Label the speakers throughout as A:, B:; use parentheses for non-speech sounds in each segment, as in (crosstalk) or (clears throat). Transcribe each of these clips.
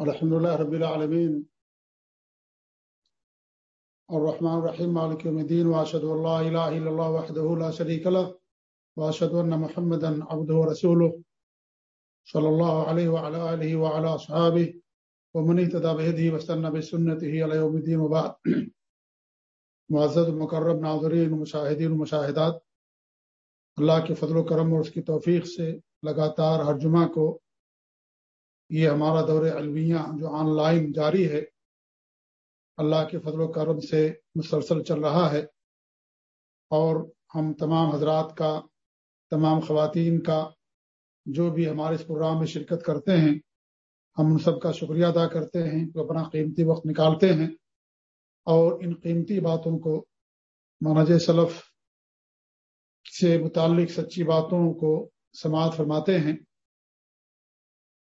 A: الحمد لله رب العالمين. الرحمن الرحيم، مالك يوم الدين واشهد ان لا اله الا الله وحده لا شريك له واشهد ان محمدا عبده ورسوله صلى الله عليه وعلى اله وعلى اصحابه ومن اهتدى بهديه واستنى بسنته الى يوم الدين، وبعد. (clears throat) معزز المكرم ناظرین، مشاہدین، مشاہدات، اللہ کے فضل و کرم اور اس کی توفیق سے لگاتار ہر جمعہ کو یہ ہمارا دور علمیہ جو آن لائن جاری ہے، اللہ کے فضل و کرم سے مسلسل چل رہا ہے۔ اور ہم تمام حضرات کا، تمام خواتین کا، جو بھی ہمارے اس پروگرام میں شرکت کرتے ہیں، ہم ان سب کا شکریہ ادا کرتے ہیں۔ جو اپنا قیمتی وقت نکالتے ہیں۔ اور ان قیمتی باتوں کو منج سلف سے متعلق سچی باتوں کو سماعت فرماتے ہیں۔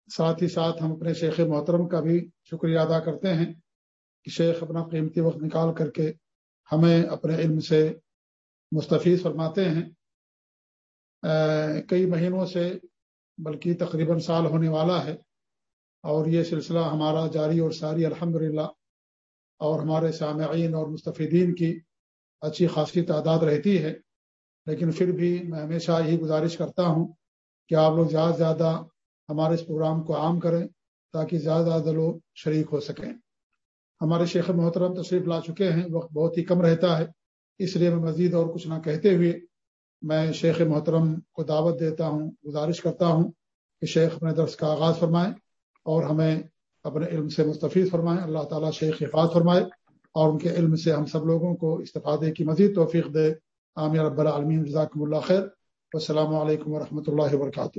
A: ساتھ ہی ساتھ ہم اپنے شیخ محترم کا بھی شکریہ ادا کرتے ہیں کہ شیخ اپنا قیمتی وقت نکال کر کے ہمیں اپنے علم سے مستفیض فرماتے ہیں۔ کئی مہینوں سے بلکہ تقریباً سال ہونے والا ہے اور یہ سلسلہ ہمارا جاری اور ساری الحمد اور ہمارے سامعین اور مستفیدین کی اچھی خاصی تعداد رہتی ہے، لیکن پھر بھی میں ہمیشہ یہی گزارش کرتا ہوں کہ آپ لوگ زیادہ سے زیادہ ہمارے اس پروگرام کو عام کریں تاکہ زیادہ زیادہ لوگ شریک ہو سکیں۔ ہمارے شیخ محترم تشریف لا چکے ہیں، وقت بہت ہی کم رہتا ہے، اس لیے میں مزید اور کچھ نہ کہتے ہوئے میں شیخ محترم کو دعوت دیتا ہوں، گزارش کرتا ہوں کہ شیخ اپنے درس کا آغاز فرمائیں اور ہمیں اپنے علم سے مستفید فرمائیں اللہ تعالیٰ شیخ حفاظ فرمائے اور ان کے علم سے ہم سب لوگوں کو استفادے کی مزید توفیق دے۔ عامر رب العالمین، جزاکم اللہ خیر۔ السلام علیکم ورحمۃ اللہ وبرکاتہ۔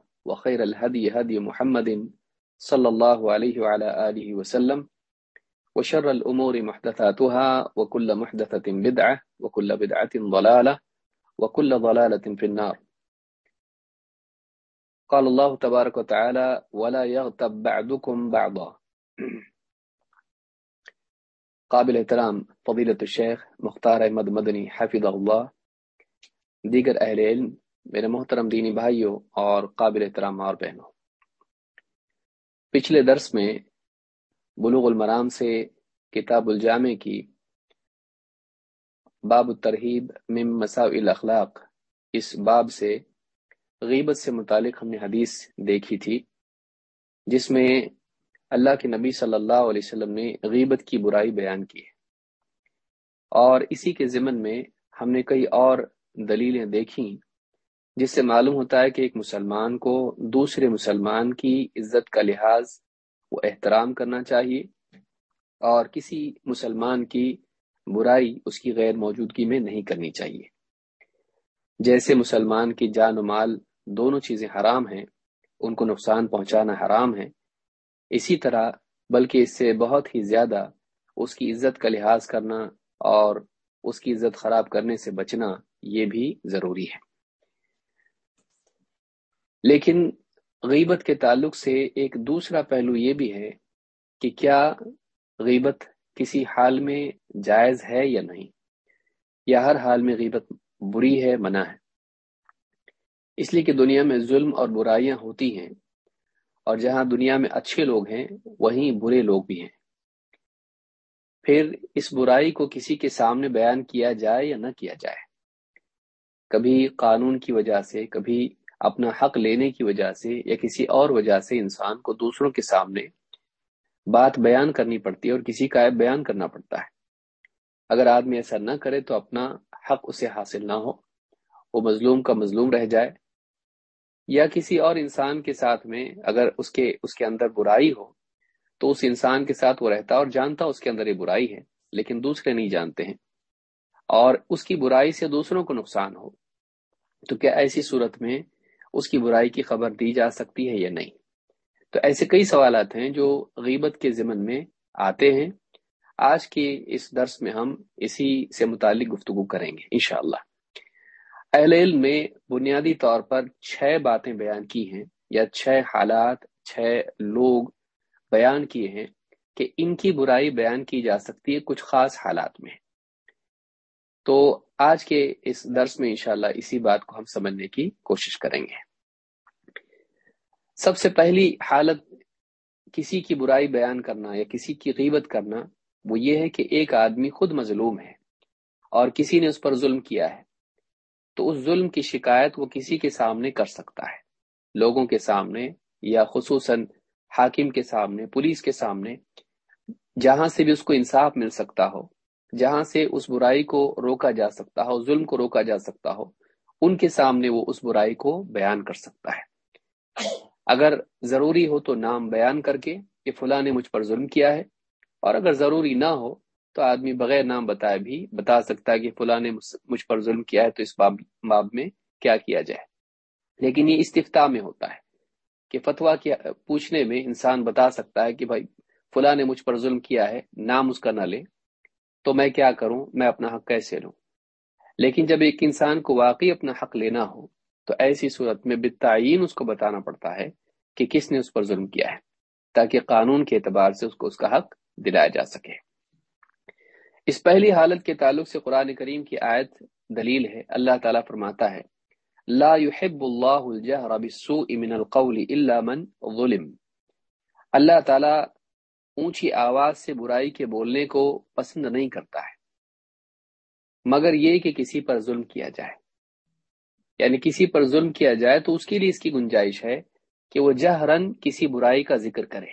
B: وخير الهدي هدي محمد صلى الله عليه وعلى آله وسلم وشر الأمور محدثاتها وكل محدثة بدعة وكل بدعة ضلالة وكل ضلالة في النار. قال الله تبارك وتعالى ولا يغتب بعدكم بعضا. قابل احترام فضيلة الشيخ مختار احمد مدنی حفظ اللہ، دیگر اہل علم میرے محترم دینی بھائیوں اور قابل احترام اور بہنوں، پچھلے درس میں بلوغ المرام سے کتاب الجامع کی باب الترہیب من مساو الاخلاق، اس باب سے غیبت سے متعلق ہم نے حدیث دیکھی تھی، جس میں اللہ کے نبی صلی اللہ علیہ وسلم نے غیبت کی برائی بیان کی اور اسی کے ضمن میں ہم نے کئی اور دلیلیں دیکھیں جس سے معلوم ہوتا ہے کہ ایک مسلمان کو دوسرے مسلمان کی عزت کا لحاظ وہ احترام کرنا چاہیے اور کسی مسلمان کی برائی اس کی غیر موجودگی میں نہیں کرنی چاہیے۔ جیسے مسلمان کی جان و مال دونوں چیزیں حرام ہیں، ان کو نقصان پہنچانا حرام ہے، اسی طرح بلکہ اس سے بہت ہی زیادہ اس کی عزت کا لحاظ کرنا اور اس کی عزت خراب کرنے سے بچنا یہ بھی ضروری ہے۔ لیکن غیبت کے تعلق سے ایک دوسرا پہلو یہ بھی ہے کہ کیا غیبت کسی حال میں جائز ہے یا نہیں؟ یا ہر حال میں غیبت بری ہے، منع ہے؟ اس لیے کہ دنیا میں ظلم اور برائیاں ہوتی ہیں اور جہاں دنیا میں اچھے لوگ ہیں، وہیں برے لوگ بھی ہیں۔ پھر اس برائی کو کسی کے سامنے بیان کیا جائے یا نہ کیا جائے؟ کبھی قانون کی وجہ سے، کبھی اپنا حق لینے کی وجہ سے یا کسی اور وجہ سے انسان کو دوسروں کے سامنے بات بیان کرنی پڑتی ہے اور کسی کا عیب بیان کرنا پڑتا ہے۔ اگر آدمی ایسا نہ کرے تو اپنا حق اسے حاصل نہ ہو، وہ مظلوم کا مظلوم رہ جائے۔ یا کسی اور انسان کے ساتھ میں اگر اس کے اس کے اندر برائی ہو تو اس انسان کے ساتھ وہ رہتا اور جانتا اس کے اندر یہ برائی ہے، لیکن دوسرے نہیں جانتے ہیں۔ اور اس کی برائی سے دوسروں کو نقصان ہو۔ تو کیا ایسی صورت میں اس کی برائی کی خبر دی جا سکتی ہے یا نہیں۔ تو ایسے کئی سوالات ہیں جو غیبت کے ضمن میں آتے ہیں۔ آج کے اس درس میں ہم اسی سے متعلق گفتگو کریں گے، انشاءاللہ۔ اہل علم میں بنیادی طور پر چھ باتیں بیان کی ہیں یا چھ حالات، چھ لوگ بیان کیے ہیں کہ ان کی برائی بیان کی جا سکتی ہے کچھ خاص حالات میں۔ تو آج کے اس درس میں انشاءاللہ اسی بات کو ہم سمجھنے کی کوشش کریں گے۔ سب سے پہلی حالت کسی کی برائی بیان کرنا یا کسی کی غیبت کرنا وہ یہ ہے کہ ایک آدمی خود مظلوم ہے اور کسی نے اس پر ظلم کیا ہے۔ تو اس ظلم کی شکایت وہ کسی کے سامنے کر سکتا ہے۔ لوگوں کے سامنے یا خصوصاً حاکم کے سامنے، پولیس کے سامنے، جہاں سے بھی اس کو انصاف مل سکتا ہو۔ جہاں سے اس برائی کو روکا جا سکتا ہو، ظلم کو روکا جا سکتا ہو، ان کے سامنے وہ اس برائی کو بیان کر سکتا ہے۔ اگر ضروری ہو تو نام بیان کر کے کہ فلاں نے مجھ پر ظلم کیا ہے، اور اگر ضروری نہ ہو تو آدمی بغیر نام بتائے بھی بتا سکتا ہے کہ فلاں نے مجھ پر ظلم کیا ہے تو اس باب باب میں کیا کیا جائے۔ لیکن یہ استفتا میں ہوتا ہے کہ فتوا پوچھنے میں انسان بتا سکتا ہے کہ بھائی فلاں نے مجھ پر ظلم کیا ہے، نام اس کا نہ لے۔ تو میں کیا کروں؟ میں اپنا حق کیسے لوں؟ لیکن جب ایک انسان کو واقعی اپنا حق لینا ہو، تو ایسی صورت میں بتعین اس کو بتانا پڑتا ہے کہ کس نے اس پر ظلم کیا ہے، تاکہ قانون کے اعتبار سے اس کو اس کا حق دلایا جا سکے۔ اس پہلی حالت کے تعلق سے قرآن کریم کی آیت دلیل ہے۔ اللہ تعالیٰ فرماتا ہے، لا يحب اللہ الجہر بالسوء من القول الا من ظلم۔ اللہ تعالیٰ اونچی آواز سے برائی کے بولنے کو پسند نہیں کرتا ہے۔ مگر یہ کہ کسی پر ظلم کیا جائے۔ یعنی کسی پر ظلم کیا جائے تو اس کے لیے اس کی گنجائش ہے کہ وہ جہرن کسی برائی کا ذکر کرے۔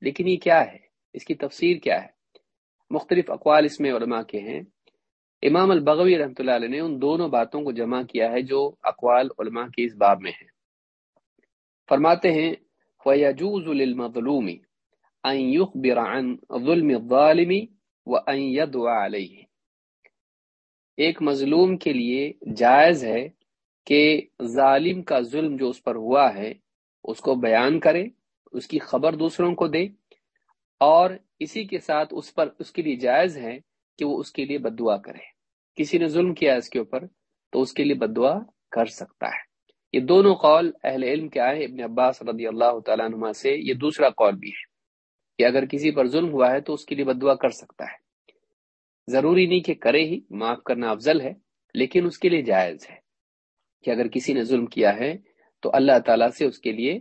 B: لیکن یہ کیا ہے؟ اس کی تفسیر کیا ہے؟ مختلف اقوال اس میں علماء کے ہیں۔ امام البغوی رحمۃ اللہ علیہ نے ان دونوں باتوں کو جمع کیا ہے جو اقوال علماء کی اس باب میں ہیں۔ فرماتے ہیں فَيَجُوزُ لِلْمَظْلُومِ أَن يُخْبِرَ عَن ظُلْمِ الظَّالِمِ وَأَن يَدْوَ عَلَيْهِ۔ ایک مظلوم کے لیے جائز ہے کہ ظالم کا ظلم جو اس پر ہوا ہے، اس کو بیان کرے، اس کی خبر دوسروں کو دے، اور اسی کے ساتھ اس پر، اس کے لیے جائز ہے کہ وہ اس کے لیے بد دعا کرے۔ کسی نے ظلم کیا اس کے اوپر، تو اس کے لیے بد دعا کر سکتا ہے۔ یہ دونوں قول اہل علم کیا ہے ابن عباس رضی اللہ تعالیٰ عنہ سے، یہ دوسرا قول بھی ہے۔ کہ اگر کسی پر ظلم ہوا ہے تو اس کے لیے بد دعا کر سکتا ہے۔ ضروری نہیں کہ کرے ہی، معاف کرنا افضل ہے، لیکن اس کے لیے جائز ہے۔ کہ اگر کسی نے ظلم کیا ہے تو اللہ تعالیٰ سے اس کے لیے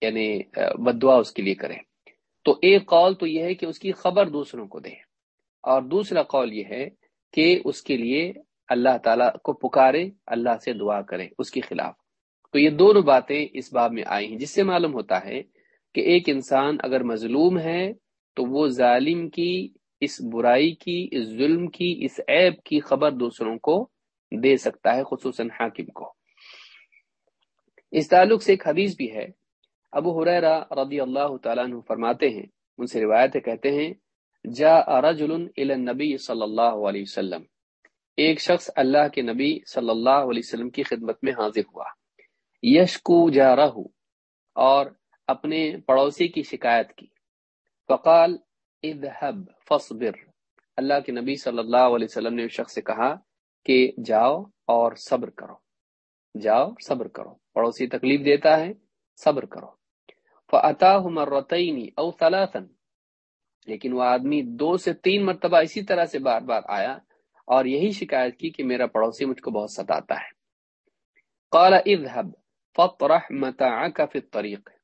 B: یعنی بد دعا اس کے لیے کرے۔ تو ایک قول تو یہ ہے کہ اس کی خبر دوسروں کو دے۔ اور دوسرا قول یہ ہے کہ اس کے لیے اللہ تعالیٰ کو پکارے، اللہ سے دعا کرے، اس کے خلاف۔ تو یہ دونوں باتیں اس باب میں آئی ہیں۔ جس سے معلوم ہوتا ہے کہ ایک انسان اگر مظلوم ہے تو وہ ظالم کی، اس برائی کی، اس ظلم کی، اس عیب کی خبر دوسروں کو دے سکتا ہے، خصوصاً حاکم کو۔ اس تعلق سے ایک حدیث بھی ہے۔ ابو حریرہ رضی اللہ تعالیٰ عنہ فرماتے ہیں، ان سے روایت کہتے ہیں جا رجل الى النبی صلی اللہ علیہ وسلم۔ ایک شخص اللہ کے نبی صلی اللہ علیہ وسلم کی خدمت میں حاضر ہوا۔ یشکو جا اور اپنے پڑوسی کی شکایت کی۔ فقال، اذهب، فاصبر۔ اللہ کے نبی صلی اللہ علیہ وسلم نے اس شخص سے کہا کہ جاؤ اور صبر کرو۔ جاؤ، صبر کرو۔ پڑوسی تکلیف دیتا ہے، صبر کرو۔ فَأَتَاهُ مَرَّتَيْنِ أَوْ ثَلَاثًا۔ لیکن وہ آدمی دو سے تین مرتبہ اسی طرح سے بار بار آیا اور یہی شکایت کی کہ میرا پڑوسی مجھ کو بہت ستاتا ہے۔ قال، اذهب فطرح متاعك في الطريق۔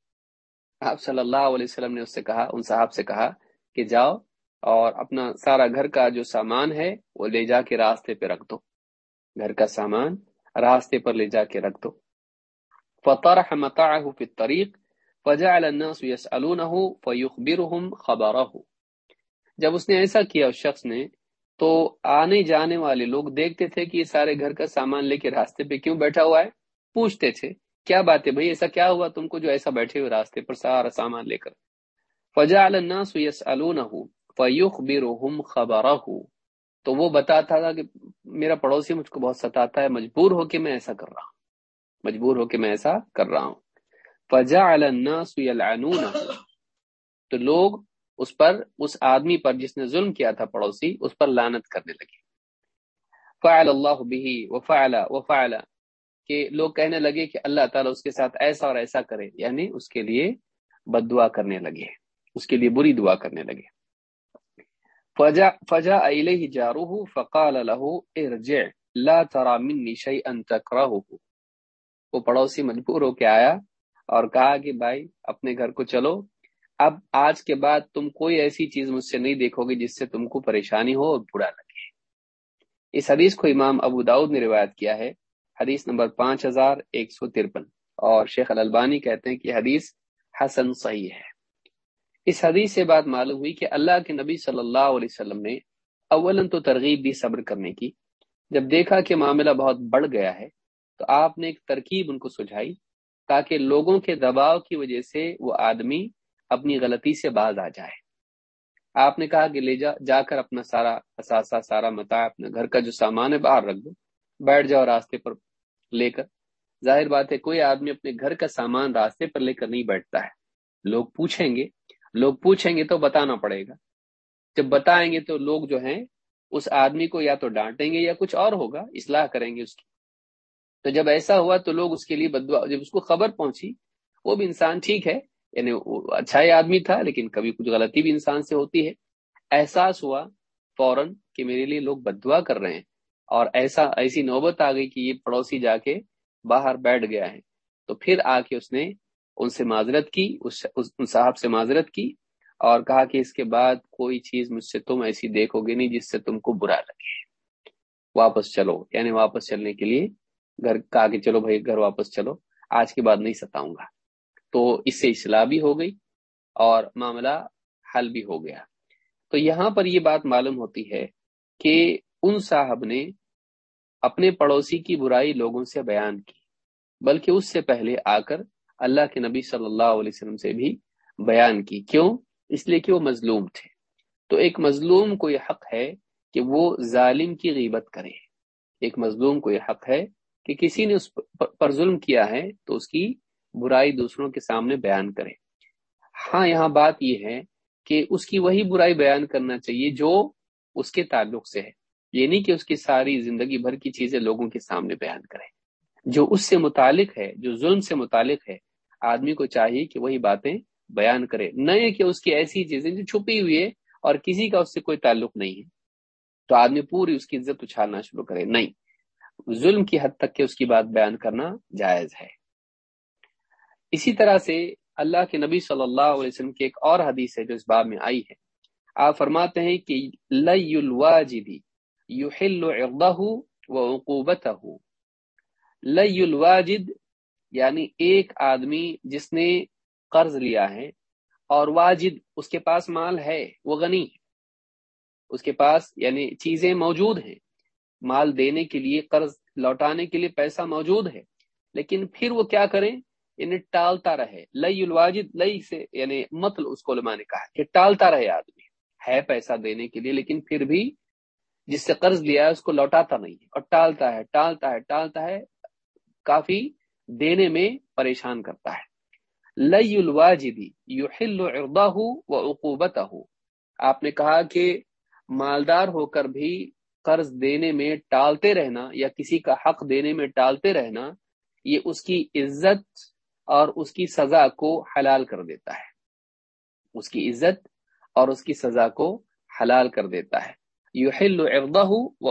B: آپ صلی اللہ علیہ وسلم نے اس سے کہا، ان صاحب سے کہا کہ جاؤ اور اپنا سارا گھر کا جو سامان ہے وہ لے جا کے راستے پہ رکھ دو۔ گھر کا سامان راستے پر لے جا کے رکھ دو۔ فطرح متاعه في الطريق فجعل الناس يسألونه فيخبرهم خبره۔ جب اس نے ایسا کیا اس شخص نے تو آنے جانے والے لوگ دیکھتے تھے کہ یہ سارے گھر کا سامان لے کے راستے پہ کیوں بیٹھا ہوا ہے؟ پوچھتے تھے۔ کیا بات ہے بھائی؟ ایسا کیا ہوا تم کو جو ایسا بیٹھے ہوئے راستے پر سارا سامان لے کر؟ فجعل الناس يسألونه فيخبرهم خبره تو وہ بتاتا تھا کہ میرا پڑوسی مجھ کو بہت ستاتا ہے، مجبور ہو کے میں ایسا کر رہا ہوں۔ مجبور ہو کے میں ایسا کر رہا ہوں۔ فجا الناس يلعنونه تو لوگ اس پر، اس آدمی پر جس نے ظلم کیا تھا پڑوسی، اس پر لانت کرنے لگے۔ فعل اللہ به وفعل وفعل کہ لوگ کہنے لگے کہ اللہ تعالیٰ اس کے ساتھ ایسا اور ایسا کرے یعنی اس کے لیے بد دعا کرنے لگے، اس کے لیے بری دعا کرنے لگے۔ فجا فجا الیہ جاروہ فقال له ارجع، لا ترى مني شيئا تكرهه وہ پڑوسی مجبور ہو کے آیا اور کہا کہ بھائی، اپنے گھر کو چلو۔ اب آج کے بعد تم کوئی ایسی چیز مجھ سے نہیں دیکھو گے جس سے تم کو پریشانی ہو اور برا لگے۔ اس حدیث کو امام ابو داود نے روایت کیا ہے۔ حدیث نمبر پانچ ہزار ایک سو ترپن۔ اور شیخ الالبانی کہتے ہیں کہ حدیث حسن صحیح ہے۔ اس حدیث سے بات معلوم ہوئی کہ اللہ کے نبی صلی اللہ علیہ وسلم نے اول تو ترغیب دی صبر کرنے کی۔ جب دیکھا کہ معاملہ بہت بڑھ گیا ہے، تو آپ نے ایک ترکیب ان کو سجھائی تاکہ لوگوں کے دباؤ کی وجہ سے وہ آدمی اپنی غلطی سے باز آ جائے۔ آپ نے کہا کہ لے جا جا کر اپنا سارا اثاثہ سارا متا اپنے گھر کا جو سامان ہے، باہر رکھ دو۔ بیٹھ جاؤ راستے پر لے کر۔ ظاہر بات ہے، کوئی آدمی اپنے گھر کا سامان راستے پر لے کر نہیں بیٹھتا ہے۔ لوگ پوچھیں گے۔ لوگ پوچھیں گے تو بتانا پڑے گا۔ جب بتائیں گے تو لوگ جو ہیں، اس آدمی کو یا تو ڈانٹیں گے یا کچھ اور ہوگا، اصلاح کریں گے اس کی۔ تو جب ایسا ہوا تو لوگ اس کے لیے بدوا جب اس کو خبر پہنچی، وہ بھی انسان ٹھیک ہے یعنی اچھا ہی آدمی تھا، لیکن کبھی کچھ غلطی بھی انسان سے ہوتی ہے۔ احساس ہوا فوراً کہ میرے لیے لوگ بدوا کر رہے ہیں۔ اور ایسا، ایسی نوبت آ گئی کہ یہ پڑوسی جا کے باہر بیٹھ گیا ہے۔ تو پھر آ کے اس نے ان سے معذرت کی، اس ان صاحب سے معذرت کی اور کہا کہ اس کے بعد کوئی چیز مجھ سے تم ایسی دیکھو گے نہیں جس سے تم کو برا لگے۔ واپس چلو یعنی واپس چلنے کے لیے گھر، کہا کہ چلو بھائی، گھر واپس چلو، آج کے بعد نہیں ستاؤں گا۔ تو اس سے اصلاح بھی ہو گئی اور معاملہ حل بھی ہو گیا۔ تو یہاں پر یہ بات معلوم ہوتی ہے کہ ان صاحب نے اپنے پڑوسی کی برائی لوگوں سے بیان کی، بلکہ اس سے پہلے آ کر اللہ کے نبی صلی اللہ علیہ وسلم سے بھی بیان کی۔ کیوں؟ اس لیے کہ وہ مظلوم تھے۔ تو ایک مظلوم کو یہ حق ہے کہ وہ ظالم کی غیبت کرے۔ ایک مظلوم کو یہ حق ہے کہ کسی نے اس پر ظلم کیا ہے تو اس کی برائی دوسروں کے سامنے بیان کرے۔ ہاں یہاں بات یہ ہے کہ اس کی وہی برائی بیان کرنا چاہیے جو اس کے تعلق سے ہے۔ یہ نہیں کہ اس کی ساری زندگی بھر کی چیزیں لوگوں کے سامنے بیان کرے جو اس سے متعلق ہے، جو ظلم سے متعلق ہے، آدمی کو چاہیے کہ وہی باتیں بیان کرے۔ نہ کہ اس کی ایسی چیزیں جو چھپی ہوئی ہے اور کسی کا اس سے کوئی تعلق نہیں ہے۔ تو آدمی پوری اس کی عزت اچھالنا شروع کرے۔ نہیں، ظلم کی حد تک کہ اس کی بات بیان کرنا جائز ہے۔ اسی طرح سے اللہ کے نبی صلی اللہ علیہ وسلم کی ایک اور حدیث ہے جو اس باب میں آئی ہے۔ آپ فرماتے ہیں کہ لئی الواجدی یحل عرضه وعقوبته. لئی الواجد یعنی ایک آدمی جس نے قرض لیا ہے اور واجد اس کے پاس مال ہے، وہ غنی ہے۔ اس کے پاس یعنی چیزیں موجود ہیں۔ مال دینے کے لیے، قرض لوٹانے کے لیے پیسہ موجود ہے۔ لیکن پھر وہ کیا کریں؟ یعنی ٹالتا رہے۔ لئی الواجد لئی سے یعنی مطل اس کو علماء نے کہا کہ ٹالتا رہے آدمی۔ ہے پیسہ دینے کے لیے، لیکن پھر بھی جس سے قرض لیا ہے، اس کو لوٹاتا نہیں ہے، اور ٹالتا ہے ٹالتا ہے ٹالتا ہے، کافی دینے میں پریشان کرتا ہے۔ لئی الواجدی یحل عرضہ و عقوبتہ آپ نے کہا کہ مالدار ہو کر بھی قرض دینے میں ٹالتے رہنا یا کسی کا حق دینے میں ٹالتے رہنا، یہ اس کی عزت اور اس کی سزا کو حلال کر دیتا ہے۔ اس کی عزت اور اس کی سزا کو حلال کر دیتا ہے۔ یحل عرضہ و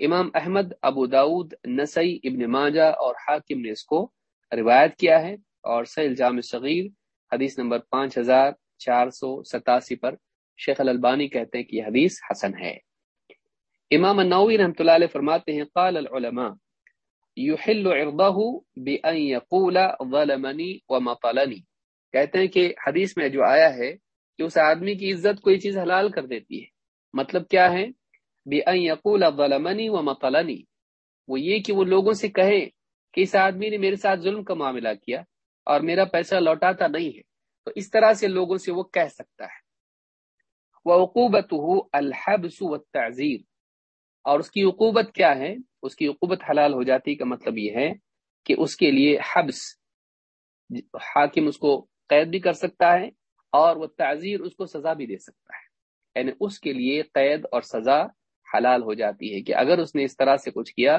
B: امام احمد، ابو داود نسائی ابن ماجہ اور حاکم نے اس کو روایت کیا ہے اور سیل جامع صغیر، حدیث نمبر پانچ ہزار چار سو ستاسی پر شیخ الالبانی کہتے ہیں کہ یہ حدیث حسن ہے۔ امام النووی رحمۃ اللہ علیہ فرماتے ہیں، قال العلماء، یحل عرضہ بان یقول ظلمنی ومطلنی کہتے ہیں کہ حدیث میں جو آیا ہے کہ اس آدمی کی عزت کوئی چیز حلال کر دیتی ہے۔ مطلب کیا ہے؟ بان یقول ظلمنی ومطلنی وہ یہ کہ وہ لوگوں سے کہیں کہ اس آدمی نے میرے ساتھ ظلم کا معاملہ کیا اور میرا پیسہ لوٹاتا نہیں ہے۔ تو اس طرح سے لوگوں سے وہ کہہ سکتا ہے۔ وہ عقوبت ہو الحبس و تعزیر اور اس کی عقوبت کیا ہے؟ اس کی عقوبت حلال ہو جاتی کا مطلب یہ ہے کہ اس کے لیے حبس، حاکم اس کو قید بھی کر سکتا ہے اور وہ تعزیر اس کو سزا بھی دے سکتا ہے۔ یعنی اس کے لیے قید اور سزا حلال ہو جاتی ہے کہ اگر اس نے اس طرح سے کچھ کیا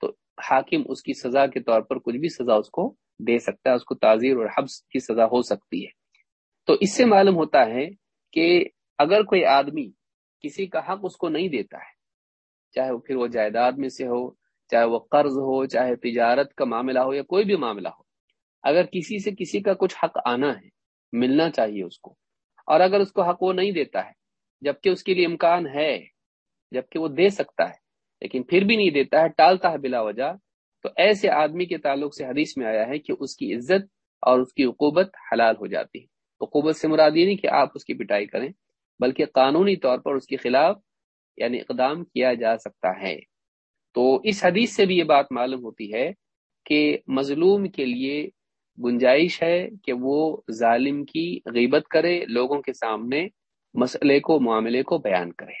B: تو حاکم اس کی سزا کے طور پر کچھ بھی سزا اس کو دے سکتا ہے، اس کو تعزیر اور حبس کی سزا ہو سکتی ہے۔ تو اس سے معلوم ہوتا ہے کہ اگر کوئی آدمی کسی کا حق اس کو نہیں دیتا ہے، چاہے وہ پھر وہ جائیداد میں سے ہو، چاہے وہ قرض ہو، چاہے تجارت کا معاملہ ہو یا کوئی بھی معاملہ ہو، اگر کسی سے کسی کا کچھ حق آنا ہے، ملنا چاہیے اس کو۔ اور اگر اس کو حق وہ نہیں دیتا ہے جبکہ اس کے لیے امکان ہے، جبکہ وہ دے سکتا ہے، لیکن پھر بھی نہیں دیتا ہے، ٹالتا ہے بلا وجہ۔ تو ایسے آدمی کے تعلق سے حدیث میں آیا ہے کہ اس کی عزت اور اس کی عقوبت حلال ہو جاتی ہے۔ عقوبت سے مراد یہ نہیں کہ آپ اس کی پٹائی کریں، بلکہ قانونی طور پر اس کے خلاف یعنی اقدام کیا جا سکتا ہے۔ تو اس حدیث سے بھی یہ بات معلوم ہوتی ہے کہ مظلوم کے لیے گنجائش ہے کہ وہ ظالم کی غیبت کرے، لوگوں کے سامنے مسئلے کو، معاملے کو بیان کرے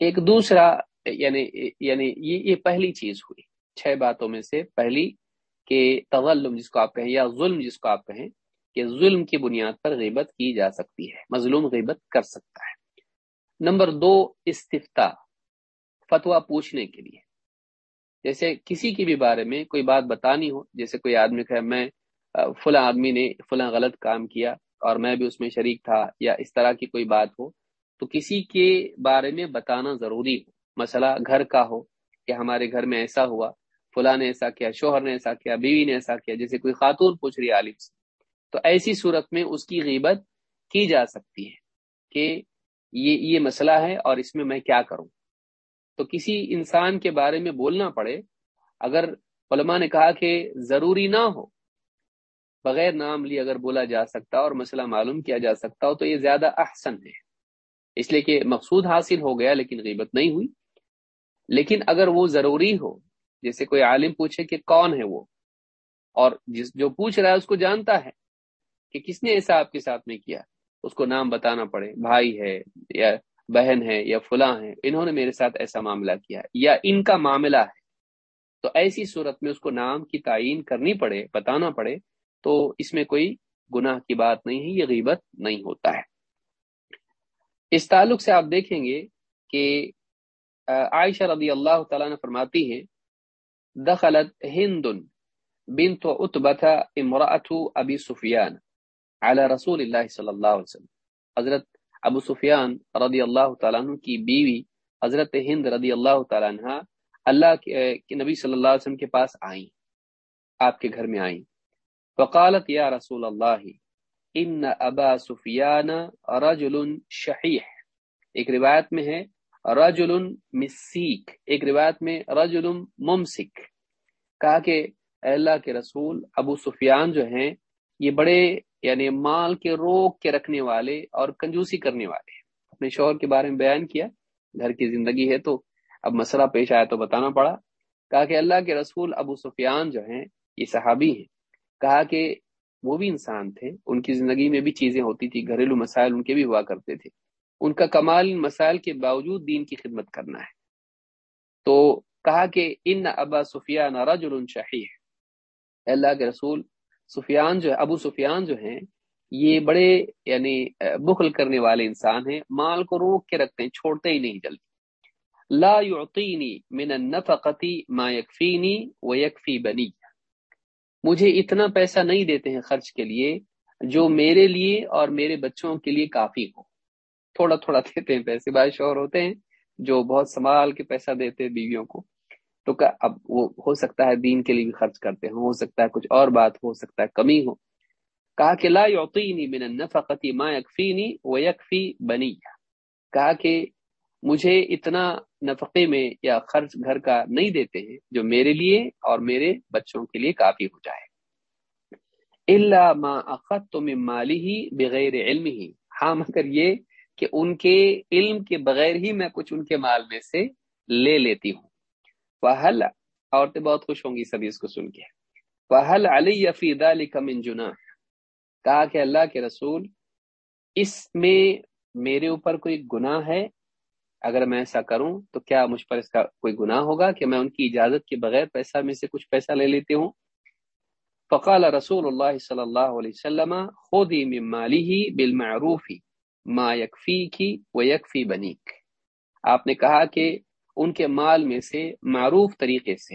B: ایک دوسرا یعنی یعنی یہ یہ پہلی چیز ہوئی۔ چھ باتوں میں سے پہلی کہ تغلم جس کو آپ کہیں یا ظلم جس کو آپ کہیں کہ ظلم کی بنیاد پر غیبت کی جا سکتی ہے، مظلوم غیبت کر سکتا ہے۔ نمبر دو استفتا فتوا پوچھنے کے لیے۔ جیسے کسی کی بھی بارے میں کوئی بات بتانی ہو، جیسے کوئی آدمی کہ میں فلاں آدمی نے فلاں غلط کام کیا اور میں بھی اس میں شریک تھا یا اس طرح کی کوئی بات ہو، تو کسی کے بارے میں بتانا ضروری ہو۔ مسئلہ گھر کا ہو کہ ہمارے گھر میں ایسا ہوا، فلاں نے ایسا کیا، شوہر نے ایسا کیا، بیوی نے ایسا کیا، جیسے کوئی خاتون پوچھ رہی عالم سے۔ تو ایسی صورت میں اس کی غیبت کی جا سکتی ہے کہ یہ یہ مسئلہ ہے اور اس میں میں کیا کروں۔ تو کسی انسان کے بارے میں بولنا پڑے، اگر علماء نے کہا کہ ضروری نہ ہو بغیر نام لی اگر بولا جا سکتا اور مسئلہ معلوم کیا جا سکتا ہو تو یہ زیادہ احسن ہے۔ اس لیے کہ مقصود حاصل ہو گیا لیکن غیبت نہیں ہوئی۔ لیکن اگر وہ ضروری ہو، جیسے کوئی عالم پوچھے کہ کون ہے وہ؟ اور جس جو پوچھ رہا ہے اس کو جانتا ہے کہ کس نے ایسا آپ کے ساتھ میں کیا۔ اس کو نام بتانا پڑے، بھائی ہے یا بہن ہے یا فلاں ہے، انہوں نے میرے ساتھ ایسا معاملہ کیا یا ان کا معاملہ ہے۔ تو ایسی صورت میں اس کو نام کی تعین کرنی پڑے، بتانا پڑے تو اس میں کوئی گناہ کی بات نہیں ہے، یہ غیبت نہیں ہوتا ہے۔ اس تعلق سے آپ دیکھیں گے کہ عائشہ رضی اللہ تعالیٰ نے فرماتی ہے دخلت ہند بنت اتبت امراۃ ابی سفیان علی رسول اللہ صلی اللہ علیہ وسلم۔ حضرت ابو سفیان رضی اللہ تعالیٰ عنہ کی بیوی حضرت ہند رضی اللہ تعالیٰ عنہ اللہ کے نبی صلی اللہ علیہ وسلم کے پاس آئیں، آپ کے گھر میں آئیں۔ فقالت یا رسول اللہ، ان ابا سفیان رجل شحیح. ایک روایت میں ہے، رجل مسیک. ایک روایت میں، رجل ممسک. کہا کہ اللہ کے رسول، ابو سفیان جو ہیں، یہ بڑے یعنی مال کے روک کے رکھنے والے اور کنجوسی کرنے والے اپنے شوہر کے بارے میں بیان کیا، گھر کی زندگی ہے تو اب مسئلہ پیش آیا تو بتانا پڑا۔ کہا کہ اللہ کے رسول، ابو سفیان جو ہیں، یہ صحابی ہیں۔ کہا کہ وہ بھی انسان تھے، ان کی زندگی میں بھی چیزیں ہوتی تھی گھریلو مسائل ان کے بھی ہوا کرتے تھے۔ ان کا کمال ان مسائل کے باوجود دین کی خدمت کرنا ہے۔ تو کہا کہ ان ابا سفیان رجل شہی ہے اللہ کے رسول، سفیان جو ہے، ابو سفیان جو ہیں، یہ بڑے یعنی بخل کرنے والے انسان ہیں، مال کو روک کے رکھتے ہیں، چھوڑتے ہی نہیں جلدی۔ لا يعطيني من النفقه ما يكفيني ويكفي بني مجھے اتنا پیسہ نہیں دیتے ہیں خرچ کے لیے جو میرے لیے اور میرے بچوں کے لیے کافی ہو۔ تھوڑا تھوڑا دیتے ہیں پیسے بھائی شوہر ہوتے ہیں جو بہت سنبھال کے پیسہ دیتے ہیں بیویوں کو۔ تو اب وہ ہو سکتا ہے دین کے لیے بھی خرچ کرتے ہیں ہو سکتا ہے کچھ اور بات ہو سکتا ہے کمی ہو۔ کہا کہ لا يعطيني من النفقه ما يكفيني ويكفي بني کہا کہ مجھے اتنا نفقے میں یا خرچ گھر کا نہیں دیتے ہیں، جو میرے لیے اور میرے بچوں کے لیے کافی ہو جائے۔ الا ما اخذت من ماله بغیر علمه ہاں مگر یہ کہ ان کے علم کے بغیر ہی میں کچھ ان کے مال میں سے لے لیتی ہوں۔ فہل، عورتیں بہت خوش ہوں گی سبھی اس کو سن کے۔ فہل علی فی ذلک من جناح۔ کہا کہ اللہ کے رسول، اس میں میرے اوپر کوئی گناہ ہے؟ اگر میں ایسا کروں تو کیا مجھ پر اس کا کوئی گناہ ہوگا کہ میں ان کی اجازت کے بغیر پیسہ میں سے کچھ پیسہ لے لیتی ہوں؟ فقال رسول اللہ صلی اللہ علیہ وسلم، خودی ممالی بالمعروف، ما یکفی کی و یکفی بنیک. آپ نے کہا کہ ان کے مال میں سے معروف طریقے سے،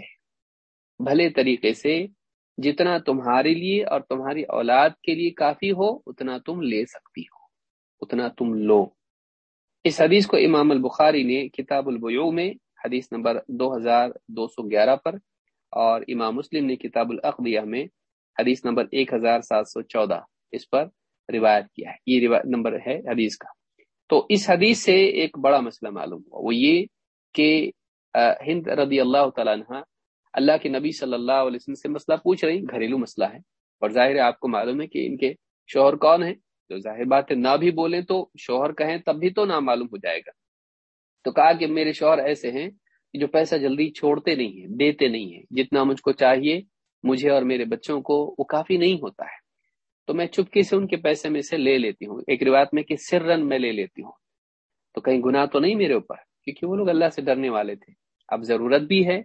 B: بھلے طریقے سے جتنا تمہارے لیے اور تمہاری اولاد کے لیے کافی ہو، اتنا تم لے سکتی ہو، اتنا تم لو۔ اس حدیث کو امام البخاری نے کتاب البیو میں حدیث نمبر دو ہزار دو سو گیارہ پر اور امام مسلم نے کتاب العقدیہ میں حدیث نمبر ایک ہزار سات سو چودہ اس پر روایت کیا ہے۔ یہ روایت نمبر ہے حدیث کا۔ تو اس حدیث سے ایک بڑا مسئلہ معلوم ہوا۔ وہ یہ کہ ہند رضی اللہ تعالیٰ عنہ اللہ کے نبی صلی اللہ علیہ وسلم سے مسئلہ پوچھ رہی گھریلو مسئلہ ہے۔ اور ظاہر ہے آپ کو معلوم ہے کہ ان کے شوہر کون ہیں۔ جو ظاہر بات ہے، نہ بھی بولیں تو شوہر کہیں تب بھی تو نہ معلوم ہو جائے گا۔ تو کہا کہ میرے شوہر ایسے ہیں جو پیسہ جلدی چھوڑتے نہیں ہیں، دیتے نہیں ہیں، جتنا مجھ کو چاہیے، مجھے اور میرے بچوں کو وہ کافی نہیں ہوتا ہے۔ تو میں چپکے سے ان کے پیسے میں سے لے لیتی ہوں۔ ایک روایت میں کہ سر رن میں لے لیتی ہوں۔ تو کہیں گناہ تو نہیں میرے اوپر، کیونکہ وہ لوگ اللہ سے ڈرنے والے تھے۔ اب ضرورت بھی ہے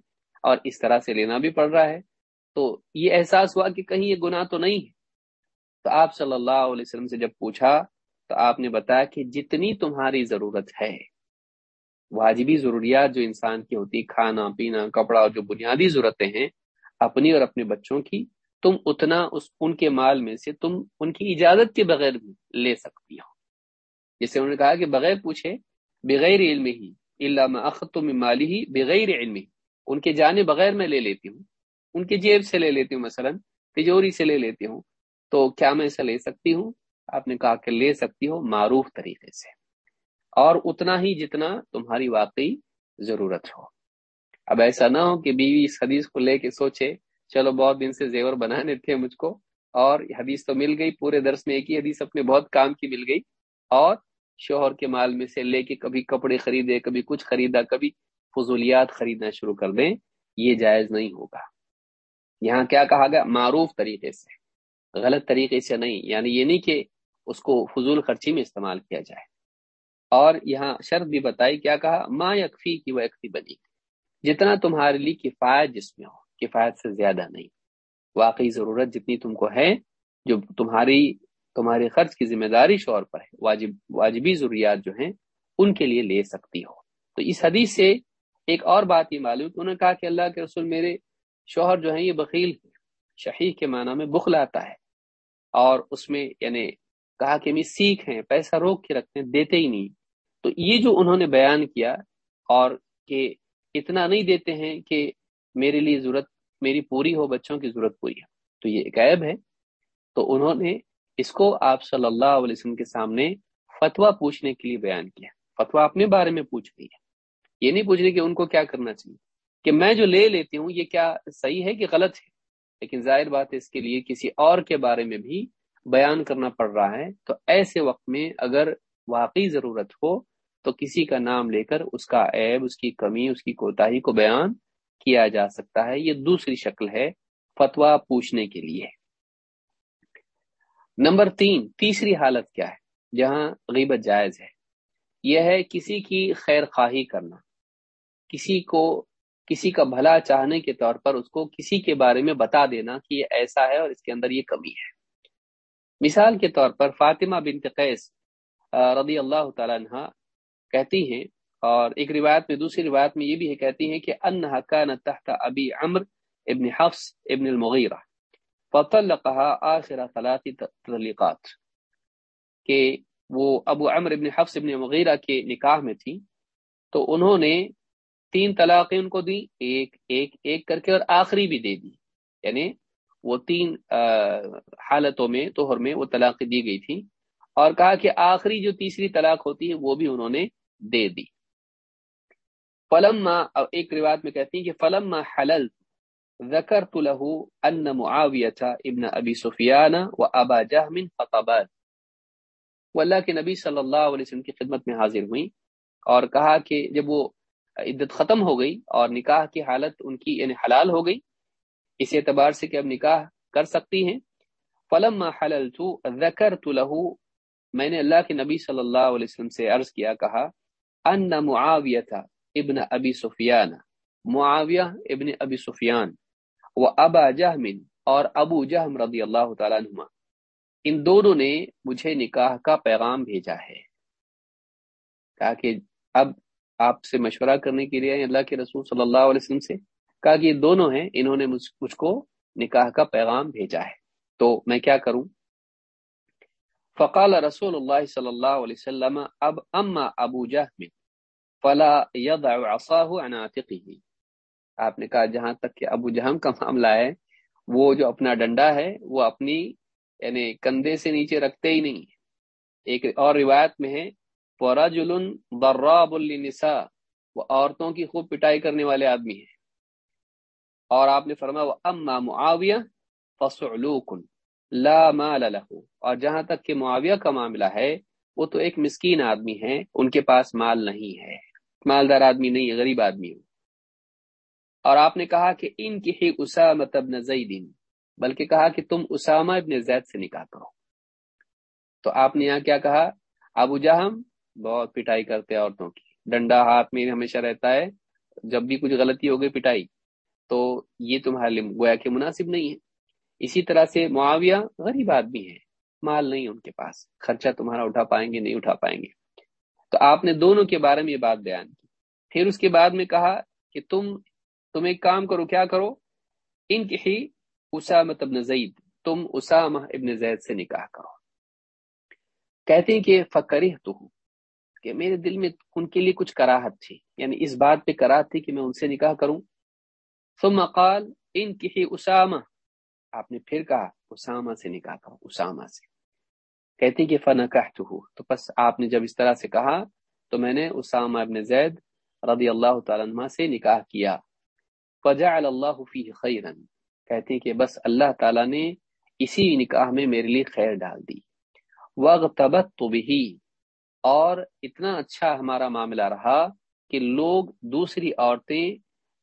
B: اور اس طرح سے لینا بھی پڑ رہا ہے۔ تو یہ احساس ہوا کہ کہیں یہ گناہ تو نہیں ہے۔ تو آپ صلی اللہ علیہ وسلم سے جب پوچھا تو آپ نے بتایا کہ جتنی تمہاری ضرورت ہے، واجبی ضروریات جو انسان کی ہوتی، کھانا، پینا، کپڑا اور جو بنیادی ضرورتیں ہیں، اپنی اور اپنے بچوں کی، تم اتنا اس، ان کے مال میں سے تم ان کی اجازت کے بغیر بھی لے سکتی ہو۔ جیسے انہوں نے کہا کہ بغیر پوچھے، بغیر علم ہی علامہ اختم مالی ہی بغیر علم ہی۔ ان کے جانے بغیر میں لے لیتی ہوں، ان کی جیب سے لے لیتی ہوں مثلا، تجوری سے لے لیتی ہوں تو کیا میں ایسا لے سکتی ہوں؟ آپ نے کہا کہ لے سکتی ہو معروف طریقے سے۔ اور اتنا ہی جتنا تمہاری واقعی ضرورت ہو۔ اب ایسا نہ ہو کہ بیوی اس حدیث کو لے کے سوچے، چلو بہت دن سے زیور بنانے تھے مجھ کو، اور حدیث تو مل گئی، پورے درس میں ایک ہی حدیث اپنے بہت کام کی مل گئی، اور شوہر کے مال میں سے لے کے کبھی کپڑے خریدے، کبھی کچھ خریدا، کبھی فضولیات خریدنا شروع کر دیں، یہ جائز نہیں ہوگا۔ یہاں کیا کہا گیا؟ معروف طریقے سے۔ غلط طریقے سے نہیں یعنی یہ نہیں کہ اس کو فضول خرچی میں استعمال کیا جائے۔ اور یہاں شرط بھی بتائی، کیا کہا؟ ما یکفی کی وہ یکفی بنی۔ جتنا تمہارے لیے کفایت جس میں ہو، کفایت سے زیادہ نہیں۔ واقعی ضرورت جتنی تم کو ہے، جو تمہاری، تمہارے خرچ کی ذمہ داری شور پر ہے، واجب، واجبی ضروریات جو ہیں، ان کے لیے لے سکتی ہو۔ تو اس حدیث سے ایک اور بات یہ معلوم، انہوں نے کہا کہ اللہ کے رسول میرے شوہر جو ہیں، یہ بخیل شہی کے معنی میں بخل آتا ہے۔ اور اس میں یعنی کہا کہ میں سیکھ ہیں، پیسہ روک کے رکھتے ہیں، دیتے ہی نہیں۔ تو یہ جو انہوں نے بیان کیا اور کہ اتنا نہیں دیتے ہیں کہ میرے لیے ضرورت، میری پوری ہو، بچوں کی ضرورت پوری ہے تو یہ ایک عیب ہے۔ تو انہوں نے اس کو آپ صلی اللہ علیہ وسلم کے سامنے فتوا پوچھنے کے لیے بیان کیا۔ فتوا اپنے بارے میں پوچھ رہی ہے۔ یہ نہیں پوچھ رہی کہ ان کو کیا کرنا چاہیے۔ کہ میں جو لے لیتی ہوں، یہ کیا صحیح ہے کہ غلط ہے؟ لیکن ظاہر بات ہے اس کے لیے کسی اور کے بارے میں بھی بیان کرنا پڑ رہا ہے، تو ایسے وقت میں اگر واقعی ضرورت ہو تو کسی کا نام لے کر اس کا عیب، اس کی کمی، اس کی کوتاہی کو بیان کیا جا سکتا ہے۔ یہ دوسری شکل ہے فتوا پوچھنے کے لیے۔ نمبر تین، تیسری حالت کیا ہے؟ جہاں غیبت جائز ہے۔ یہ ہے کسی کی خیر خواہی کرنا۔ کسی کو کسی کا بھلا چاہنے کے طور پر اس کو کسی کے بارے میں بتا دینا کہ یہ ایسا ہے اور اس کے اندر یہ کمی ہے۔ مثال کے طور پر فاطمہ بنت قیس رضی اللہ تعالیٰ عنہ کہتی ہیں اور ایک روایت میں، دوسری روایت میں یہ بھی ہے، کہتی ہیں کہ انہا کان تحت ابی عمر ابن حفص ابن المغیرہ فطلقها آخر ثلاث تطلیقات کہ وہ ابو عمر ابن حفص ابن مغیرہ کے نکاح میں تھی۔ تو انہوں نے تین طلاقیں ان کو دی ایک ایک ایک کر کے اور آخری بھی دے دی۔ یعنی وہ تین حالتوں میں توہر میں وہ طلاقیں دی گئی تھی اور کہا کہ آخری جو تیسری طلاق ہوتی ہے، وہ بھی انہوں نے دے دی۔ فلم ایک روایت میں کہتی ہیں کہ فلم حلل ذکرت له ان معاویہ ابن ابی سفیان و ابا جہم خطبان وہ اللہ کے نبی صلی اللہ علیہ وسلم کی خدمت میں حاضر ہوئیں اور کہا کہ جب وہ عدت ختم ہو گئی اور نکاح کی حالت ان کی یعنی حلال ہو گئی۔ اس اعتبار سے کہ اب نکاح کر سکتی ہیں۔ فلم حللت ذکرت له۔ میں نے اللہ کے نبی صلی اللہ علیہ وسلم سے عرض کیا، کہا ان معاویہ تھا ابن ابی سفیان معاویہ ابن ابی سفیان وہ ابا جہمن اور ابو جہم رضی اللہ تعالیٰ نما ان دونوں نے مجھے نکاح کا پیغام بھیجا ہے۔ کہا کہ اب آپ سے مشورہ کرنے کے لیے اللہ کے رسول صلی اللہ علیہ وسلم سے کہا کہ یہ دونوں ہیں، انہوں نے مجھ کو نکاح کا پیغام بھیجا ہے۔ تو میں کیا کروں؟ فقال رسول اللہ صلی اللہ علیہ وسلم، اب اما ابو جہم فلا يضع عصاه عن عاتقه۔ آپ نے کہا، جہاں تک کہ ابو جہم کا معاملہ ہے، وہ جو اپنا ڈنڈا ہے، وہ اپنی یعنی کندھے سے نیچے رکھتے ہی نہیں۔ ایک اور روایت میں ہے فراجل ضراب للنساء، وہ عورتوں کی خوب پٹائی کرنے والے آدمی ہیں۔ اور آپ نے فرمایا، وہ اما معاویہ فصعلوک لا مال له اور جہاں تک کہ معاویہ کا معاملہ ہے، وہ تو ایک مسکین آدمی ہے ان کے پاس مال نہیں ہے۔ مالدار آدمی نہیں ہے، غریب آدمی ہے اور آپ نے کہا کہ ان کی ہی اسامہ ابن زیدین بلکہ کہا کہ تم اسامہ ابن زید سے نکاح کرو۔ تو آپ نے یہاں کیا کہا؟ ابو جہم بہت پٹائی کرتے عورتوں کی۔ ڈنڈا ہاتھ میں ہمیشہ رہتا ہے۔ جب بھی کچھ غلطی ہو گئی پٹائی، تو یہ تمہارے لیے گویا کہ مناسب نہیں ہے۔ اسی طرح سے معاویہ غریب آدمی ہے، مال نہیں ان کے پاس۔ خرچہ تمہارا اٹھا پائیں گے، نہیں اٹھا پائیں گے۔ تو آپ نے دونوں کے بارے میں یہ بات بیان کی۔ پھر اس کے بعد میں کہا کہ تم تم ایک کام کرو، کیا کرو؟ ان کی ہی اسامہ ابن زید، تم اسامہ ابن زید سے نکاح کرو۔ کہتے ہیں کہ فکری تو ہوں کہ میرے دل میں ان کے لیے کچھ کراہت تھی۔ یعنی اس بات پہ کراہت تھی کہ میں ان سے نکاح کروں۔ ثم قال ان کی اسامہ۔ آپ نے پھر کہا، اسامہ سے نکاح کرو، اسامہ سے۔ کہتے کہ فن کہ تو بس آپ نے جب اس طرح سے کہا، تو میں نے اسامہ ابن زید رضی اللہ تعالیٰ عنہ سے نکاح کیا۔ فجعل اللہ فیہ خیرا۔ کہتے ہیں کہ بس اللہ تعالیٰ نے اسی نکاح میں میرے لیے خیر ڈال دی۔ وغتبت بھی اور اتنا اچھا ہمارا معاملہ رہا کہ لوگ دوسری عورتیں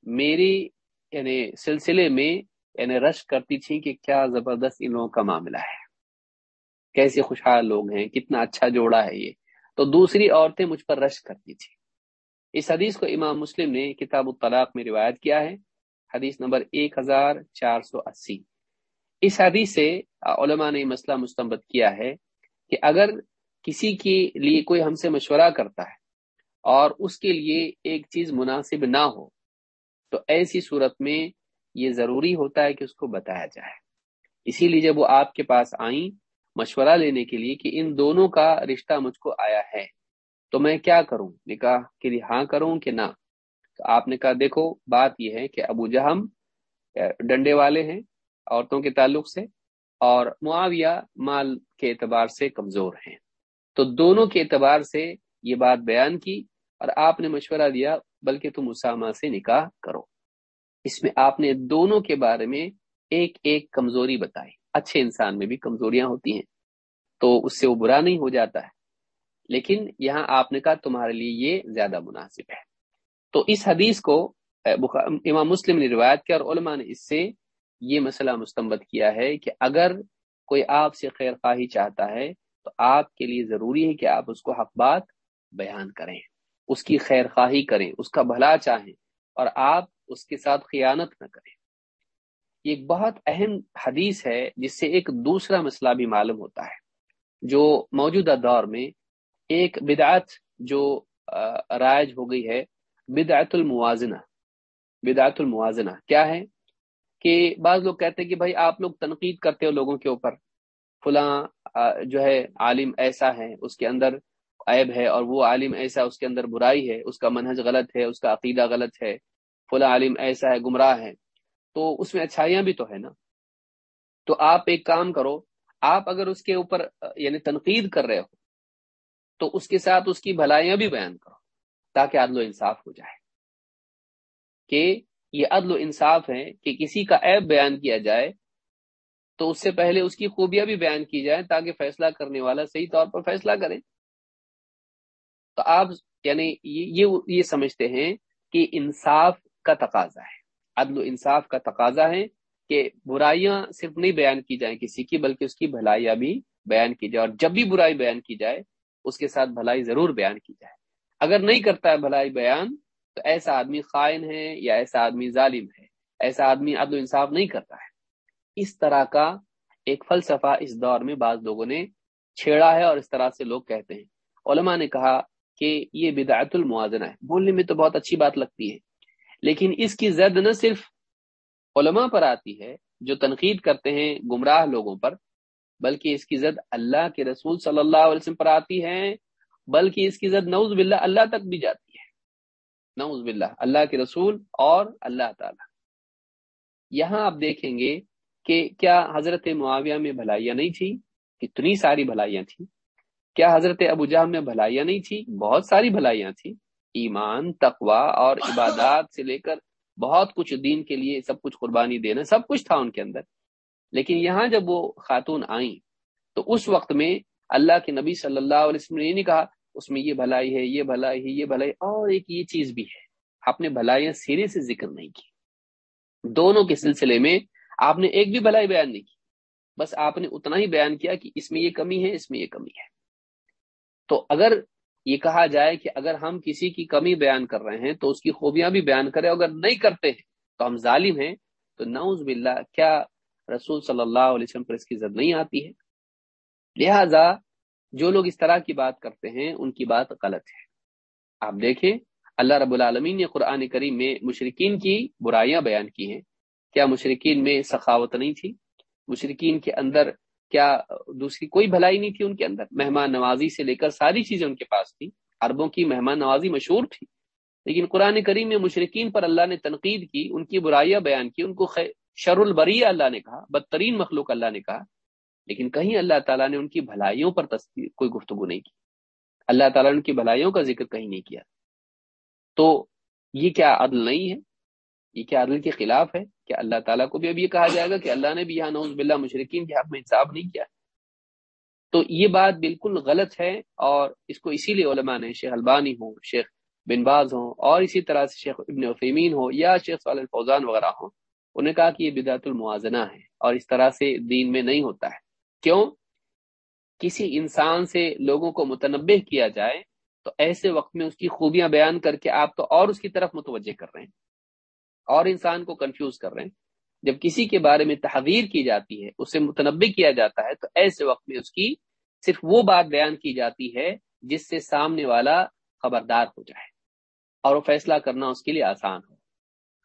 B: میری یعنی سلسلے میں یعنی رش کرتی تھیں کہ کیا زبردست ان لوگوں کا معاملہ ہے۔ کیسے خوشحال لوگ ہیں، کتنا اچھا جوڑا ہے یہ۔ تو دوسری عورتیں مجھ پر رش کرتی تھی اس حدیث کو امام مسلم نے کتاب الطلاق میں روایت کیا ہے۔ حدیث نمبر ایک ہزار چار سو اسی۔ اس حدیث سے علماء نے مسئلہ مستمت کیا ہے کہ اگر کسی کے لیے کوئی ہم سے مشورہ کرتا ہے اور اس کے لیے ایک چیز مناسب نہ ہو، تو ایسی صورت میں یہ ضروری ہوتا ہے کہ اس کو بتایا جائے۔ اسی لیے جب وہ آپ کے پاس آئیں مشورہ لینے کے لیے کہ ان دونوں کا رشتہ مجھ کو آیا ہے، تو میں کیا کروں؟ نکاح کے لیے ہاں کروں کہ نہ؟ تو آپ نے کہا، دیکھو، بات یہ ہے کہ ابو جہم ڈنڈے والے ہیں عورتوں کے تعلق سے اور معاویہ مال کے اعتبار سے کمزور ہیں۔ تو دونوں کے اعتبار سے یہ بات بیان کی اور آپ نے مشورہ دیا، بلکہ تم اسامہ سے نکاح کرو۔ اس میں آپ نے دونوں کے بارے میں ایک ایک کمزوری بتائی۔ اچھے انسان میں بھی کمزوریاں ہوتی ہیں، تو اس سے وہ برا نہیں ہو جاتا ہے۔ لیکن یہاں آپ نے کہا تمہارے لیے یہ زیادہ مناسب ہے۔ تو اس حدیث کو امام مسلم نے روایت کیا اور علماء نے اس سے یہ مسئلہ مستمت کیا ہے کہ اگر کوئی آپ سے خیر خواہی چاہتا ہے تو آپ کے لیے ضروری ہے کہ آپ اس کو حق بات بیان کریں، اس کی خیر خواہی کریں، اس کا بھلا چاہیں اور آپ اس کے ساتھ خیانت نہ کریں۔ یہ ایک بہت اہم حدیث ہے جس سے ایک دوسرا مسئلہ بھی معلوم ہوتا ہے، جو موجودہ دور میں ایک بدعت جو رائج ہو گئی ہے، بدعت الموازنہ۔ بدعت الموازنہ کیا ہے؟ کہ بعض لوگ کہتے ہیں کہ بھائی آپ لوگ تنقید کرتے ہو لوگوں کے اوپر۔ فلاں جو ہے، عالم ایسا ہے، اس کے اندر عیب ہے اور وہ عالم ایسا، اس کے اندر برائی ہے، اس کا منہج غلط ہے، اس کا عقیدہ غلط ہے، فلاں عالم ایسا ہے، گمراہ ہے۔ تو اس میں اچھائیاں بھی تو ہے نا۔ تو آپ ایک کام کرو، آپ اگر اس کے اوپر یعنی تنقید کر رہے ہو، تو اس کے ساتھ اس کی بھلائیاں بھی بیان کرو، تاکہ عدل و انصاف ہو جائے۔ کہ یہ عدل و انصاف ہے کہ کسی کا عیب بیان کیا جائے تو اس سے پہلے اس کی خوبیاں بھی بیان کی جائیں تاکہ فیصلہ کرنے والا صحیح طور پر فیصلہ کرے۔ تو آپ یعنی یہ یہ سمجھتے ہیں کہ انصاف کا تقاضا ہے۔ عدل و انصاف کا تقاضا ہے کہ برائیاں صرف نہیں بیان کی جائیں کسی کی، بلکہ اس کی بھلائیاں بھی بیان کی جائے اور جب بھی برائی بیان کی جائے، اس کے ساتھ بھلائی ضرور بیان کی جائے۔ اگر نہیں کرتا ہے بھلائی بیان، تو ایسا آدمی خائن ہے یا ایسا آدمی ظالم ہے۔ ایسا آدمی عدل و انصاف نہیں کرتا ہے۔ اس طرح کا ایک فلسفہ اس دور میں بعض لوگوں نے چھیڑا ہے اور اس طرح سے لوگ کہتے ہیں۔ علماء نے کہا کہ یہ بدعت الموازنہ ہے۔ بولنے میں تو بہت اچھی بات لگتی ہے۔ لیکن اس کی زد نہ صرف علماء پر آتی ہے جو تنقید کرتے ہیں گمراہ لوگوں پر، بلکہ اس کی زد اللہ کے رسول صلی اللہ علیہ وسلم پر آتی ہے، بلکہ اس کی زد نوز باللہ اللہ تک بھی جاتی ہے۔ نوز باللہ اللہ کے رسول اور اللہ تعالی۔ یہاں آپ دیکھیں گے کہ کیا حضرت معاویہ میں بھلائیاں نہیں تھی کتنی ساری بھلائیاں تھیں؟ کیا حضرت ابو جہاں میں بھلائیاں نہیں تھی بہت ساری بھلائیاں تھیں۔ ایمان تقوا اور عبادات سے لے کر بہت کچھ دین کے لیے سب کچھ قربانی دینا سب کچھ تھا ان کے اندر۔ لیکن یہاں جب وہ خاتون آئیں، تو اس وقت میں اللہ کے نبی صلی اللہ علیہ وسلم نے یہ نہیں کہا، اس میں یہ بھلائی ہے، یہ بھلائی ہے، یہ بھلائی اور ایک یہ چیز بھی ہے۔ آپ نے بھلائیاں سیرے سے ذکر نہیں کی۔ دونوں کے سلسلے میں آپ نے ایک بھی بھلائی بیان نہیں کی۔ بس آپ نے اتنا ہی بیان کیا کہ اس میں یہ کمی ہے، اس میں یہ کمی ہے۔ تو اگر یہ کہا جائے کہ اگر ہم کسی کی کمی بیان کر رہے ہیں تو اس کی خوبیاں بھی بیان کریں، اگر نہیں کرتے ہیں تو ہم ظالم ہیں۔ تو نعوذ باللہ، کیا رسول صلی اللہ علیہ وسلم پر اس کی زد نہیں آتی ہے؟ لہذا جو لوگ اس طرح کی بات کرتے ہیں، ان کی بات غلط ہے۔ آپ دیکھیں، اللہ رب العالمین نے قرآن کریم میں مشرقین کی برائیاں بیان کی ہیں۔ کیا مشرقین میں سخاوت نہیں تھی؟ مشرقین کے اندر کیا دوسری کوئی بھلائی نہیں تھی ان کے اندر؟ مہمان نوازی سے لے کر ساری چیزیں ان کے پاس تھی عربوں کی مہمان نوازی مشہور تھی۔ لیکن قرآن کریم میں مشرقین پر اللہ نے تنقید کی، ان کی برائیاں بیان کی، ان کو شر البری اللہ نے کہا، بدترین مخلوق اللہ نے کہا۔ لیکن کہیں اللہ تعالیٰ نے ان کی بھلائیوں پر تصدیق، کوئی گفتگو نہیں کی۔ اللہ تعالیٰ نے ان کی بھلائیوں کا ذکر کہیں نہیں کیا۔ تو یہ کیا عدل نہیں ہے؟ یہ کیا عدل کے خلاف ہے؟ کہ اللہ تعالیٰ کو بھی اب یہ کہا جائے گا کہ اللہ نے بھی یہاں نوز باللہ مشرقین کے حق میں انصاف نہیں کیا؟ تو یہ بات بالکل غلط ہے اور اس کو اسی لیے علماء نے شیخ البانی ہوں، شیخ بن باز ہوں اور اسی طرح سے شیخ ابن فیمین ہو یا شیخ صلی فوزان وغیرہ ہوں انہیں کہا کہ یہ بدعت الموازنہ ہے اور اس طرح سے دین میں نہیں ہوتا ہے۔ کیوں؟ کسی انسان سے لوگوں کو متنبع کیا جائے تو ایسے وقت میں اس کی خوبیاں بیان کر کے آپ تو اور اس کی طرف متوجہ کر رہے ہیں۔ اور انسان کو کنفیوز کر رہے ہیں۔ جب کسی کے بارے میں تحریر کی جاتی ہے، اسے متنوع کیا جاتا ہے، تو ایسے وقت میں اس کی صرف وہ بات بیان کی جاتی ہے جس سے سامنے والا خبردار ہو جائے۔ اور وہ فیصلہ کرنا اس کے لیے آسان ہو۔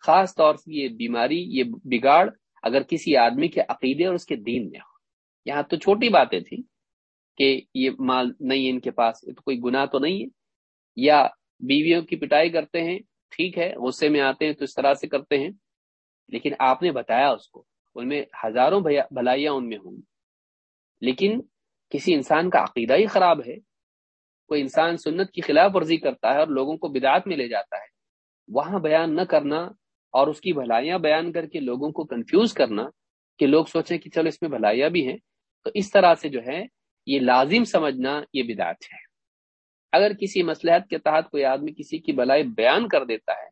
B: خاص طور سے یہ بیماری، یہ بگاڑ اگر کسی آدمی کے عقیدے اور اس کے دین میں ہو۔ یہاں تو چھوٹی باتیں تھیں کہ یہ مال نہیں ہے ان کے پاس تو کوئی گناہ تو نہیں ہے۔ یا بیویوں کی پٹائی کرتے ہیں ٹھیک ہے، غصے میں آتے ہیں تو اس طرح سے کرتے ہیں۔ لیکن آپ نے بتایا اس کو، ان میں ہزاروں بھلائیاں ان میں ہوں۔ گی لیکن کسی انسان کا عقیدہ ہی خراب ہے۔ کوئی انسان سنت کی خلاف ورزی کرتا ہے اور لوگوں کو بدعت میں لے جاتا ہے۔ وہاں بیان نہ کرنا اور اس کی بھلائیاں بیان کر کے لوگوں کو کنفیوز کرنا کہ لوگ سوچیں کہ چلو اس میں بھلائیاں بھی ہیں۔ تو اس طرح سے جو ہے، یہ لازم سمجھنا یہ بدعت ہے۔ اگر کسی مسلحت کے تحت کوئی آدمی کسی کی بلائی بیان کر دیتا ہے،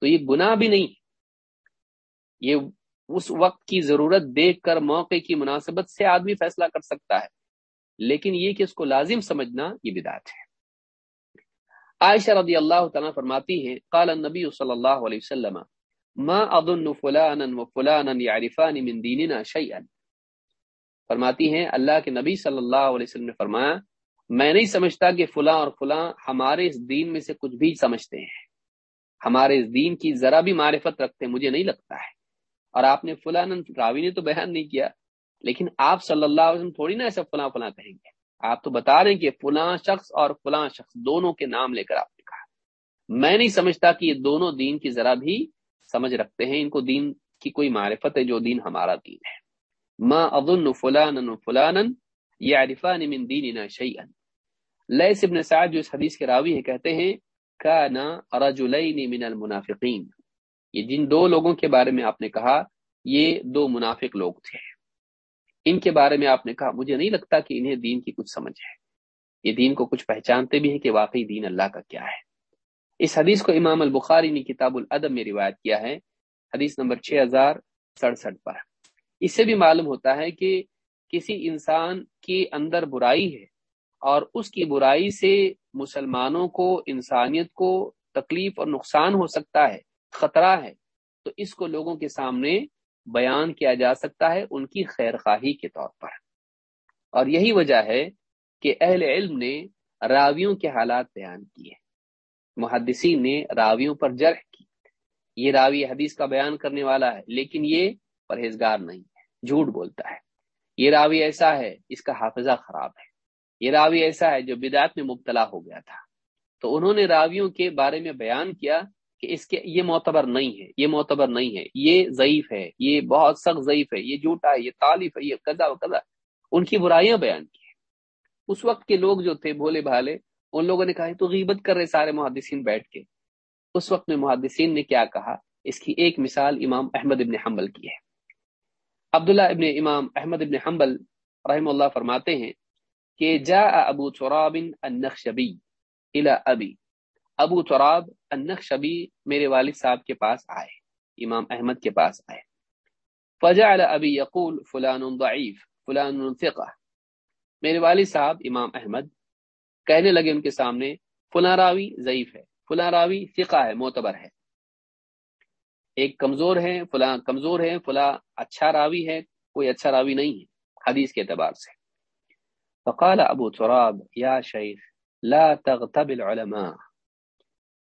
B: تو یہ گناہ بھی نہیں۔ یہ اس وقت کی ضرورت دیکھ کر موقع کی مناسبت سے آدمی فیصلہ کر سکتا ہے۔ لیکن یہ کہ اس کو لازم سمجھنا یہ بدعت ہے۔ عائشہ رضی اللہ تعالیٰ فرماتی ہے قال النبی صلی اللہ علیہ وسلم، ما اظن فلانا و فلانا يعرفان من دیننا شیئا. فرماتی ہیں، اللہ کے نبی صلی اللہ علیہ وسلم نے فرمایا میں نہیں سمجھتا کہ فلاں اور فلاں ہمارے اس دین میں سے کچھ بھی سمجھتے ہیں۔ ہمارے اس دین کی ذرا بھی معرفت رکھتے مجھے نہیں لگتا ہے۔ اور آپ نے فلاں راوی نے تو بیان نہیں کیا، لیکن آپ صلی اللہ علیہ وسلم تھوڑی نا ایسا فلاں فلاں کہیں گے۔ آپ تو بتا رہے ہیں کہ فلاں شخص اور فلاں شخص دونوں کے نام لے کر آپ نے کہا۔ میں نہیں سمجھتا کہ یہ دونوں دین کی ذرا بھی سمجھ رکھتے ہیں، ان کو دین کی کوئی معرفت ہے جو دین ہمارا دین ہے۔ ما اظن فلانا فلانا يعرفان من دیننا شيئا. لیس ابن سعد جو اس حدیث کے راوی ہیں، کہتے ہیں، کانا رجلین من المنافقین. یہ جن دو لوگوں کے بارے میں آپ نے کہا، یہ دو منافق لوگ تھے۔ ان کے بارے میں آپ نے کہا، مجھے نہیں لگتا کہ انہیں دین کی کچھ سمجھ ہے۔ یہ دین کو کچھ پہچانتے بھی ہیں کہ واقعی دین اللہ کا کیا ہے۔ اس حدیث کو امام البخاری نے کتاب الادب میں روایت کیا ہے، حدیث نمبر چھ ہزار سڑسٹھ پر۔ اس سے بھی معلوم ہوتا ہے کہ کسی انسان کے اندر برائی ہے اور اس کی برائی سے مسلمانوں کو، انسانیت کو تکلیف اور نقصان ہو سکتا ہے، خطرہ ہے۔ تو اس کو لوگوں کے سامنے بیان کیا جا سکتا ہے ان کی خیر خواہی کے طور پر۔ اور یہی وجہ ہے کہ اہل علم نے راویوں کے حالات بیان کیے۔ محدثین نے راویوں پر جرح کی۔ یہ راوی حدیث کا بیان کرنے والا ہے، لیکن یہ پرہیزگار نہیں ہے، جھوٹ بولتا ہے۔ یہ راوی ایسا ہے، اس کا حافظہ خراب ہے۔ یہ راوی ایسا ہے جو بدعت میں مبتلا ہو گیا تھا۔ تو انہوں نے راویوں کے بارے میں بیان کیا کہ اس کے، یہ معتبر نہیں ہے، یہ معتبر نہیں ہے، یہ ضعیف ہے، یہ بہت سخت ضعیف ہے، یہ جھوٹا ہے، یہ تعلیف ہے، یہ قدا و قدا ان کی برائیاں بیان کی اس وقت کے لوگ جو تھے بھولے بھالے، ان لوگوں نے کہا تو غیبت کر رہے سارے محدثین بیٹھ کے۔ اس وقت میں محدثین نے کیا کہا؟ اس کی ایک مثال امام احمد ابن حنبل کی ہے۔ عبداللہ ابن امام احمد ابن حنبل رحم اللہ فرماتے ہیں کہ جا ابو تراب النخشبی الى ابی۔ ابو تراب النخشبی میرے والد صاحب کے پاس آئے، امام احمد کے پاس آئے۔ فجعل ابی یقول فلان ضعیف، فلان ثقہ۔ میرے والد صاحب امام احمد کہنے لگے ان کے سامنے، فلاں راوی ضعیف ہے، فلاں راوی فقہ ہے، معتبر ہے۔ ایک کمزور ہے فلاں کمزور ہے فلاں اچھا راوی ہے کوئی اچھا راوی نہیں ہے، حدیث کے اعتبار سے۔ فقال ابو تراب، یا شیخ، لا تغتب العلماء۔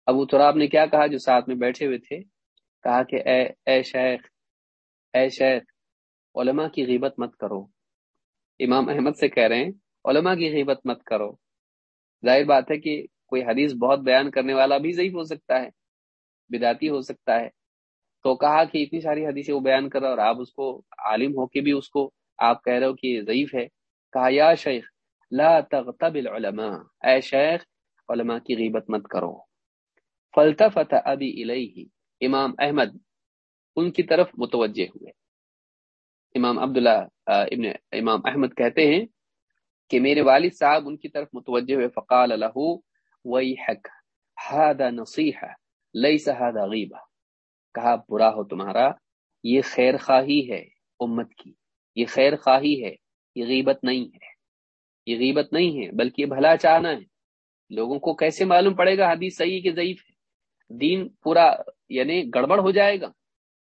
B: ابو تراب نے کیا کہا جو ساتھ میں بیٹھے ہوئے تھے؟ کہا کہ اے اے شیخ اے شیخ، علماء کی غیبت مت کرو۔ امام احمد سے کہہ رہے ہیں، علماء کی غیبت مت کرو۔ ظاہر بات ہے کہ کوئی حدیث بہت بیان کرنے والا بھی ضعیف ہو سکتا ہے بداتی ہو سکتا ہے۔ تو کہا کہ اتنی ساری حدیثیں وہ بیان کر رہا اور آپ اس کو عالم ہو کے بھی اس کو آپ کہہ رہے ہو کہ یہ ضعیف ہے۔ کہا، یا شیخ، لا تغتب العلماء، اے شیخ، علماء کی غیبت مت کرو۔ فلتفت ابی الیہ، امام احمد ان کی طرف متوجہ ہوئے۔ امام عبداللہ ابن امام احمد کہتے ہیں کہ میرے والد صاحب ان کی طرف متوجہ ہوئے، فقال له، ویحک، هذا نصیحہ، لیس هذا غیبہ۔ کہا برا ہو تمہارا، یہ خیر خواہی ہے امت کی، یہ خیر خواہی ہے، یہ غیبت نہیں ہے، یہ غیبت نہیں ہے، بلکہ یہ بھلا چاہنا ہے۔ لوگوں کو کیسے معلوم پڑے گا حدیث صحیح کہ ضعیف ہے؟ دین پورا یعنی گڑبڑ ہو جائے گا۔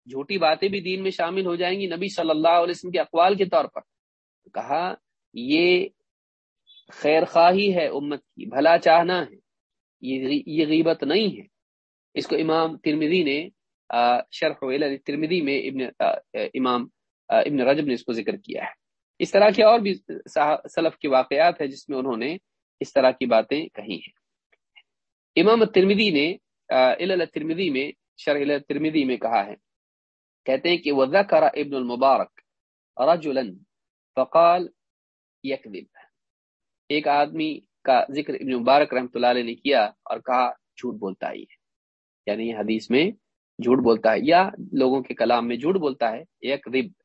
B: جھوٹی باتیں بھی دین میں شامل ہو جائیں گی نبی صلی اللہ علیہ وسلم کے اقوال کے طور پر۔ کہا، یہ خیر خواہی ہے امت کی، بھلا چاہنا ہے، یہ غیبت نہیں ہے۔ اس کو امام ترمیدی نے شرح ترمیدی میں ابن امام ابن رجب نے اس کو ذکر کیا ہے۔ اس طرح کے اور بھی سلف کے واقعات ہیں جس میں انہوں نے اس طرح کی باتیں کہی ہیں۔ امام ترمیدی نے ترمیدی میں، شرح ترمیدی میں کہا ہے۔ کہتے ہیں کہ وذکر ابن المبارک رجلا فقال یکذب۔ ایک آدمی کا ذکر ابن مبارک رحمۃ اللہ علیہ نے کیا اور کہا جھوٹ بولتا ہی ہے۔ یعنی حدیث میں جھوٹ بولتا ہے یا لوگوں کے کلام میں جھوٹ بولتا ہے یکذب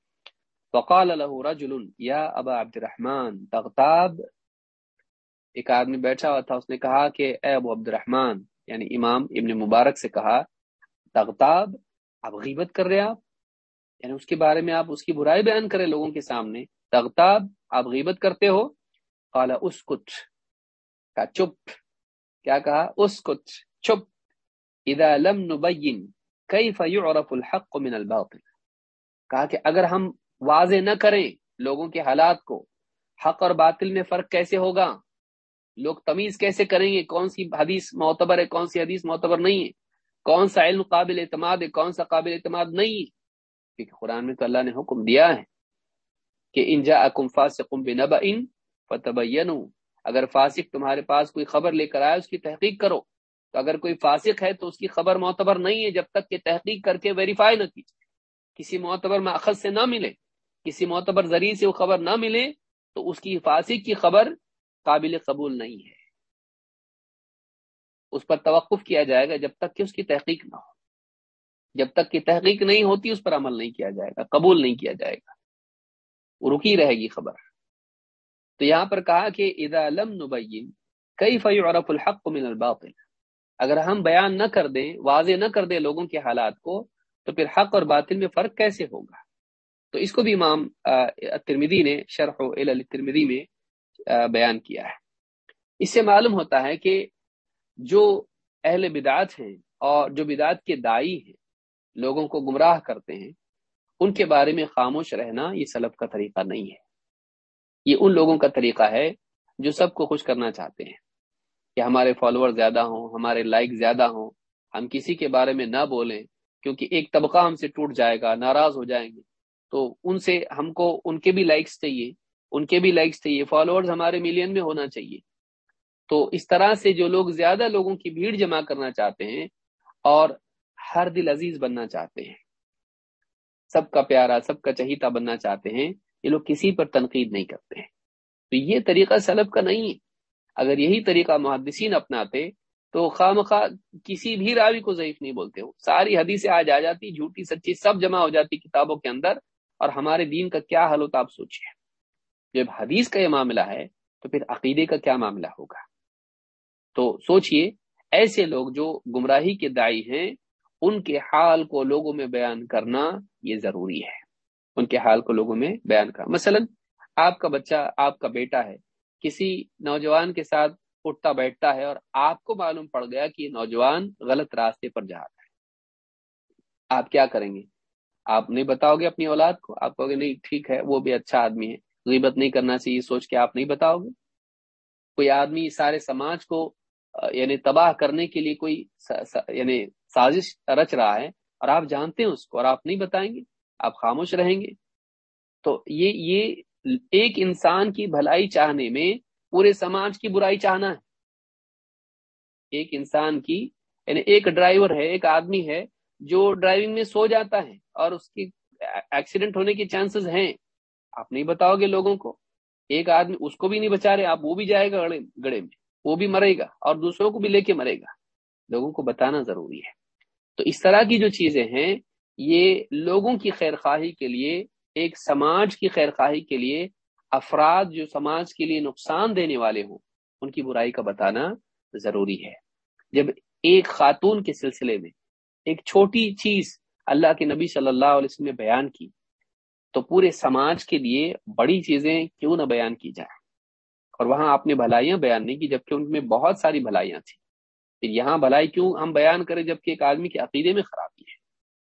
B: فقال له رجل، یا ابا عبد الرحمن تغتاب۔ ایک آدمی بیٹھا ہوا تھا، اس نے کہا کہ اے ابو عبد الرحمن یعنی امام ابن مبارک سے کہا، تغتاب، آپ غیبت کر رہے آپ؟ یعنی اس کے بارے میں آپ اس کی برائی بیان کریں لوگوں کے سامنے۔ تغتاب، آپ غیبت کرتے ہو؟ قال، اسکت۔ کہا، چپ۔ کیا کہا؟ اسکت، چپ۔ اذا لم نبین کیف يعرف الحق من الباطل؟ کہا کہ اگر ہم واضح نہ کریں لوگوں کے حالات کو، حق اور باطل میں فرق کیسے ہوگا؟ لوگ تمیز کیسے کریں گے؟ کون سی حدیث معتبر ہے، کون سی حدیث معتبر نہیں ہے؟ کون سا علم قابل اعتماد ہے، کون سا قابل اعتماد نہیں ہے؟ کیونکہ قرآن میں تو اللہ نے حکم دیا ہے کہ انجا اکم فاسقم بنبا ان اگر فاسق تمہارے پاس کوئی خبر لے کر آئے، اس کی تحقیق کرو۔ تو اگر کوئی فاسق ہے تو اس کی خبر معتبر نہیں ہے جب تک کہ تحقیق کر کے ویریفائی نہ کیجیے کسی معتبر ماخذ سے نہ ملے، کسی معتبر ذریعے سے وہ خبر نہ ملے، تو اس کی فاسق کی خبر قابل قبول نہیں ہے۔ اس پر توقف کیا جائے گا جب تک کہ اس کی تحقیق نہ ہو۔ جب تک کہ تحقیق نہیں ہوتی، اس پر عمل نہیں کیا جائے گا، قبول نہیں کیا جائے گا۔ وہ رکی رہے گی خبر۔ تو یہاں پر کہا کہ اذا لم نبین کئی فیعرف الحق من الباطل؟ اگر ہم بیان نہ کر دیں، واضح نہ کر دیں لوگوں کے حالات کو، تو پھر حق اور باطل میں فرق کیسے ہوگا؟ تو اس کو بھی امام ترمیدی نے شرح ترمیدی میں بیان کیا ہے۔ اس سے معلوم ہوتا ہے کہ جو اہل بدعت ہیں اور جو بدعت کے دائی ہیں، لوگوں کو گمراہ کرتے ہیں، ان کے بارے میں خاموش رہنا یہ سلب کا طریقہ نہیں ہے۔ یہ ان لوگوں کا طریقہ ہے جو سب کو خوش کرنا چاہتے ہیں۔ کہ ہمارے فالوور زیادہ ہوں، ہمارے لائک زیادہ ہوں۔ ہم کسی کے بارے میں نہ بولیں، کیونکہ ایک طبقہ ہم سے ٹوٹ جائے گا، ناراض ہو جائیں گے۔ تو ان سے ہم کو، ان کے بھی لائکس چاہیے، ان کے بھی لائکس چاہیے۔ فالوورز ہمارے ملین میں ہونا چاہیے۔ تو اس طرح سے جو لوگ زیادہ لوگوں کی بھیڑ جمع کرنا چاہتے ہیں اور ہر دل عزیز بننا چاہتے ہیں۔ سب کا پیارا، سب کا چہیتا بننا چاہتے ہیں، یہ لوگ کسی پر تنقید نہیں کرتے۔ ہیں تو یہ طریقہ سلب کا نہیں ہے۔ اگر یہی طریقہ محدثین اپناتے تو خواہ کسی بھی راوی کو ضعیف نہیں بولتے ہو ساری حدیثیں آج آ جاتی، جھوٹی، سچی، سب جمع ہو جاتی کتابوں کے اندر، اور ہمارے دین کا کیا حل ہوتا آپ سوچیے جب حدیث کا یہ معاملہ ہے تو پھر عقیدے کا کیا معاملہ ہوگا؟ تو سوچئے، ایسے لوگ جو گمراہی کے دائی ہیں، ان کے حال کو لوگوں میں بیان کرنا یہ ضروری ہے۔ ان کے حال کو لوگوں میں بیان کرنا۔ مثلا، آپ کا بچہ، آپ کا بیٹا ہے کسی نوجوان کے ساتھ اٹھتا بیٹھتا ہے اور آپ کو معلوم پڑ گیا کہ یہ نوجوان غلط راستے پر جا رہا ہے۔ آپ کیا کریں گے؟ آپ نہیں بتاؤ گے اپنی اولاد کو؟ آپ کہو گے نہیں، ٹھیک ہے، وہ بھی اچھا آدمی ہے۔ غیبت نہیں کرنا چاہیے سوچ کے آپ نہیں بتاؤ گے۔ کوئی آدمی سارے سماج کو یعنی تباہ کرنے کے لیے کوئی یعنی سازش رچ رہا ہے اور آپ جانتے ہیں اس کو اور آپ نہیں بتائیں گے، آپ خاموش رہیں گے۔ تو یہ یہ ایک انسان کی بھلائی چاہنے میں پورے سماج کی برائی چاہنا ہے۔ ایک انسان کی یعنی ایک ڈرائیور ہے، ایک آدمی ہے جو ڈرائیونگ میں سو جاتا ہے اور اس کی ایکسیڈنٹ ہونے کے چانسز ہیں۔ آپ نہیں بتاؤ گے لوگوں کو۔ ایک آدمی اس کو بھی نہیں بچا رہے، آپ وہ بھی جائے گا گڑے میں۔ وہ بھی مرے گا اور دوسروں کو بھی لے کے مرے گا۔ لوگوں کو بتانا ضروری ہے۔ تو اس طرح کی جو چیزیں ہیں، یہ لوگوں کی خیر خواہی کے لیے ایک سماج کی خیر خواہی کے لیے افراد جو سماج کے لیے نقصان دینے والے ہوں، ان کی برائی کا بتانا ضروری ہے۔ جب ایک خاتون کے سلسلے میں ایک چھوٹی چیز اللہ کے نبی صلی اللہ علیہ وسلم نے بیان کی، تو پورے سماج کے لیے بڑی چیزیں کیوں نہ بیان کی جائیں؟ اور وہاں آپ نے بھلائیاں بیان نہیں کی، جبکہ ان میں بہت ساری بھلائیاں تھیں۔ پھر یہاں بھلائی کیوں ہم بیان کریں جبکہ ایک آدمی کے عقیدے میں خرابی ہے؟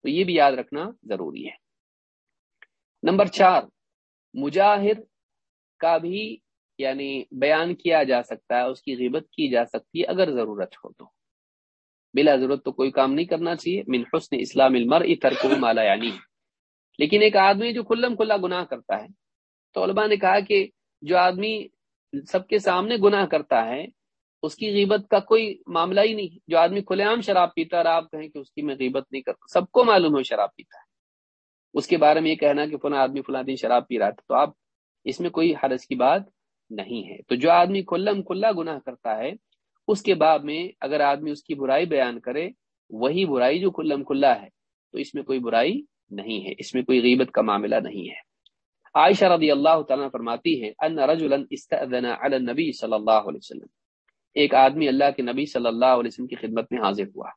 B: تو یہ بھی یاد رکھنا ضروری ہے۔ نمبر چار مجاہر کا بھی یعنی بیان کیا جا سکتا ہے، اس کی غیبت کی جا سکتی ہے اگر ضرورت ہو تو۔ بلا ضرورت تو کوئی کام نہیں کرنا چاہیے۔ من حسن اسلام المر ترک مالا یعنی۔ لیکن ایک آدمی جو کلم کھلا گناہ کرتا ہے تو علماء نے کہا کہ جو آدمی سب کے سامنے گناہ کرتا ہے، اس کی غیبت کا کوئی معاملہ ہی نہیں۔ جو آدمی کھلے عام شراب پیتا اور آپ کہیں کہ اس کی میں غیبت نہیں کرتا، سب کو معلوم ہو شراب پیتا ہے۔ اس کے بارے میں یہ کہنا کہ فلاں آدمی فلاں دن شراب پی رہا تھا، تو آپ اس میں کوئی حرض کی بات نہیں ہے۔ تو جو آدمی کلم کلا گناہ کرتا ہے، اس کے بعد میں اگر آدمی اس کی برائی بیان کرے، وہی برائی جو کلم کلا ہے، تو اس میں کوئی برائی نہیں ہے، اس میں کوئی غیبت کا معاملہ نہیں ہے۔ عائشہ رضی اللہ تعالیٰ فرماتی ہے ان رجلا استأذن علی النبی صلی اللہ علیہ وسلم۔ ایک آدمی اللہ کے نبی صلی اللہ علیہ وسلم کی خدمت میں حاضر ہوا۔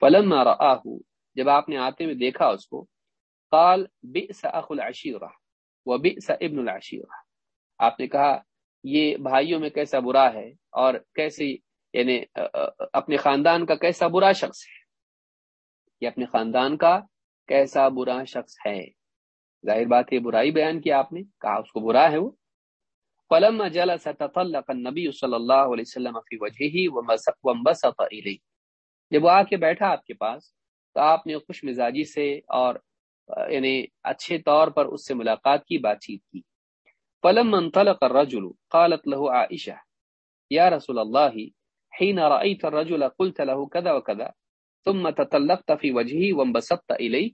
B: فلما رآہ جب آپ نے آتے میں دیکھا اس کو قال، بئس اخ العشیرہ و بئس ابن العشیرہ آپ نے کہا، یہ بھائیوں میں کیسا برا ہے اور کیسی یعنی اپنے خاندان کا کیسا برا شخص ہے؟ یہ اپنے خاندان کا کیسا برا شخص ہے؟ ظاہر بات ہے برائی بیان کیا آپ نے، کہا اس کو برا ہے وہ. فلما جلس تطلق النبي صلی اللہ علیہ وسلم فی وجهه وانبسط الیہ. جب وہ آ کے بیٹھا آپ کے پاس، تو آپ نے خوش مزاجی سے اور یعنی اچھے طور پر اس سے ملاقات کی بات چیت کی۔ فلما انطلق الرجل قالت له عائشہ یا رسول اللہ حين رأيت الرجل قلت له كذا وكذا، ثم تطلقت في وجهه وانبسطت الیہ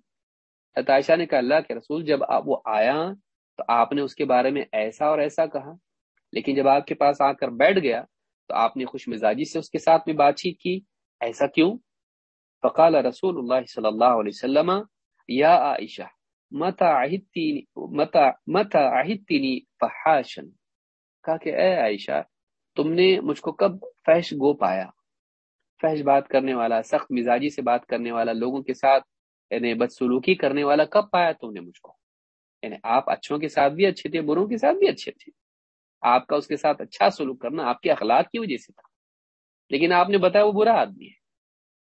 B: عائشہ نے کہا، اللہ کے رسول، جب آپ وہ آیا تو آپ نے اس کے بارے میں ایسا اور ایسا کہا، لیکن جب آپ کے پاس آ کر بیٹھ گیا تو آپ نے خوش مزاجی سے اس کے ساتھ میں بات چیت کی، ایسا کیوں؟ فقال رسول اللہ صلی اللہ علیہ وسلم یا عائشہ متا متا متا فحاشن کہا کہ، اے عائشہ، تم نے مجھ کو کب فحش گو پایا؟ فحش بات کرنے والا، سخت مزاجی سے بات کرنے والا، لوگوں کے ساتھ یعنی بدسلوکی کرنے والا کب پایا تم نے مجھ کو؟ یعنی آپ اچھوں کے ساتھ بھی اچھے تھے، بروں کے ساتھ بھی اچھے تھے۔ آپ کا اس کے ساتھ اچھا سلوک کرنا آپ کے اخلاق کی وجہ سے تھا۔ لیکن آپ نے بتایا وہ برا آدمی ہے۔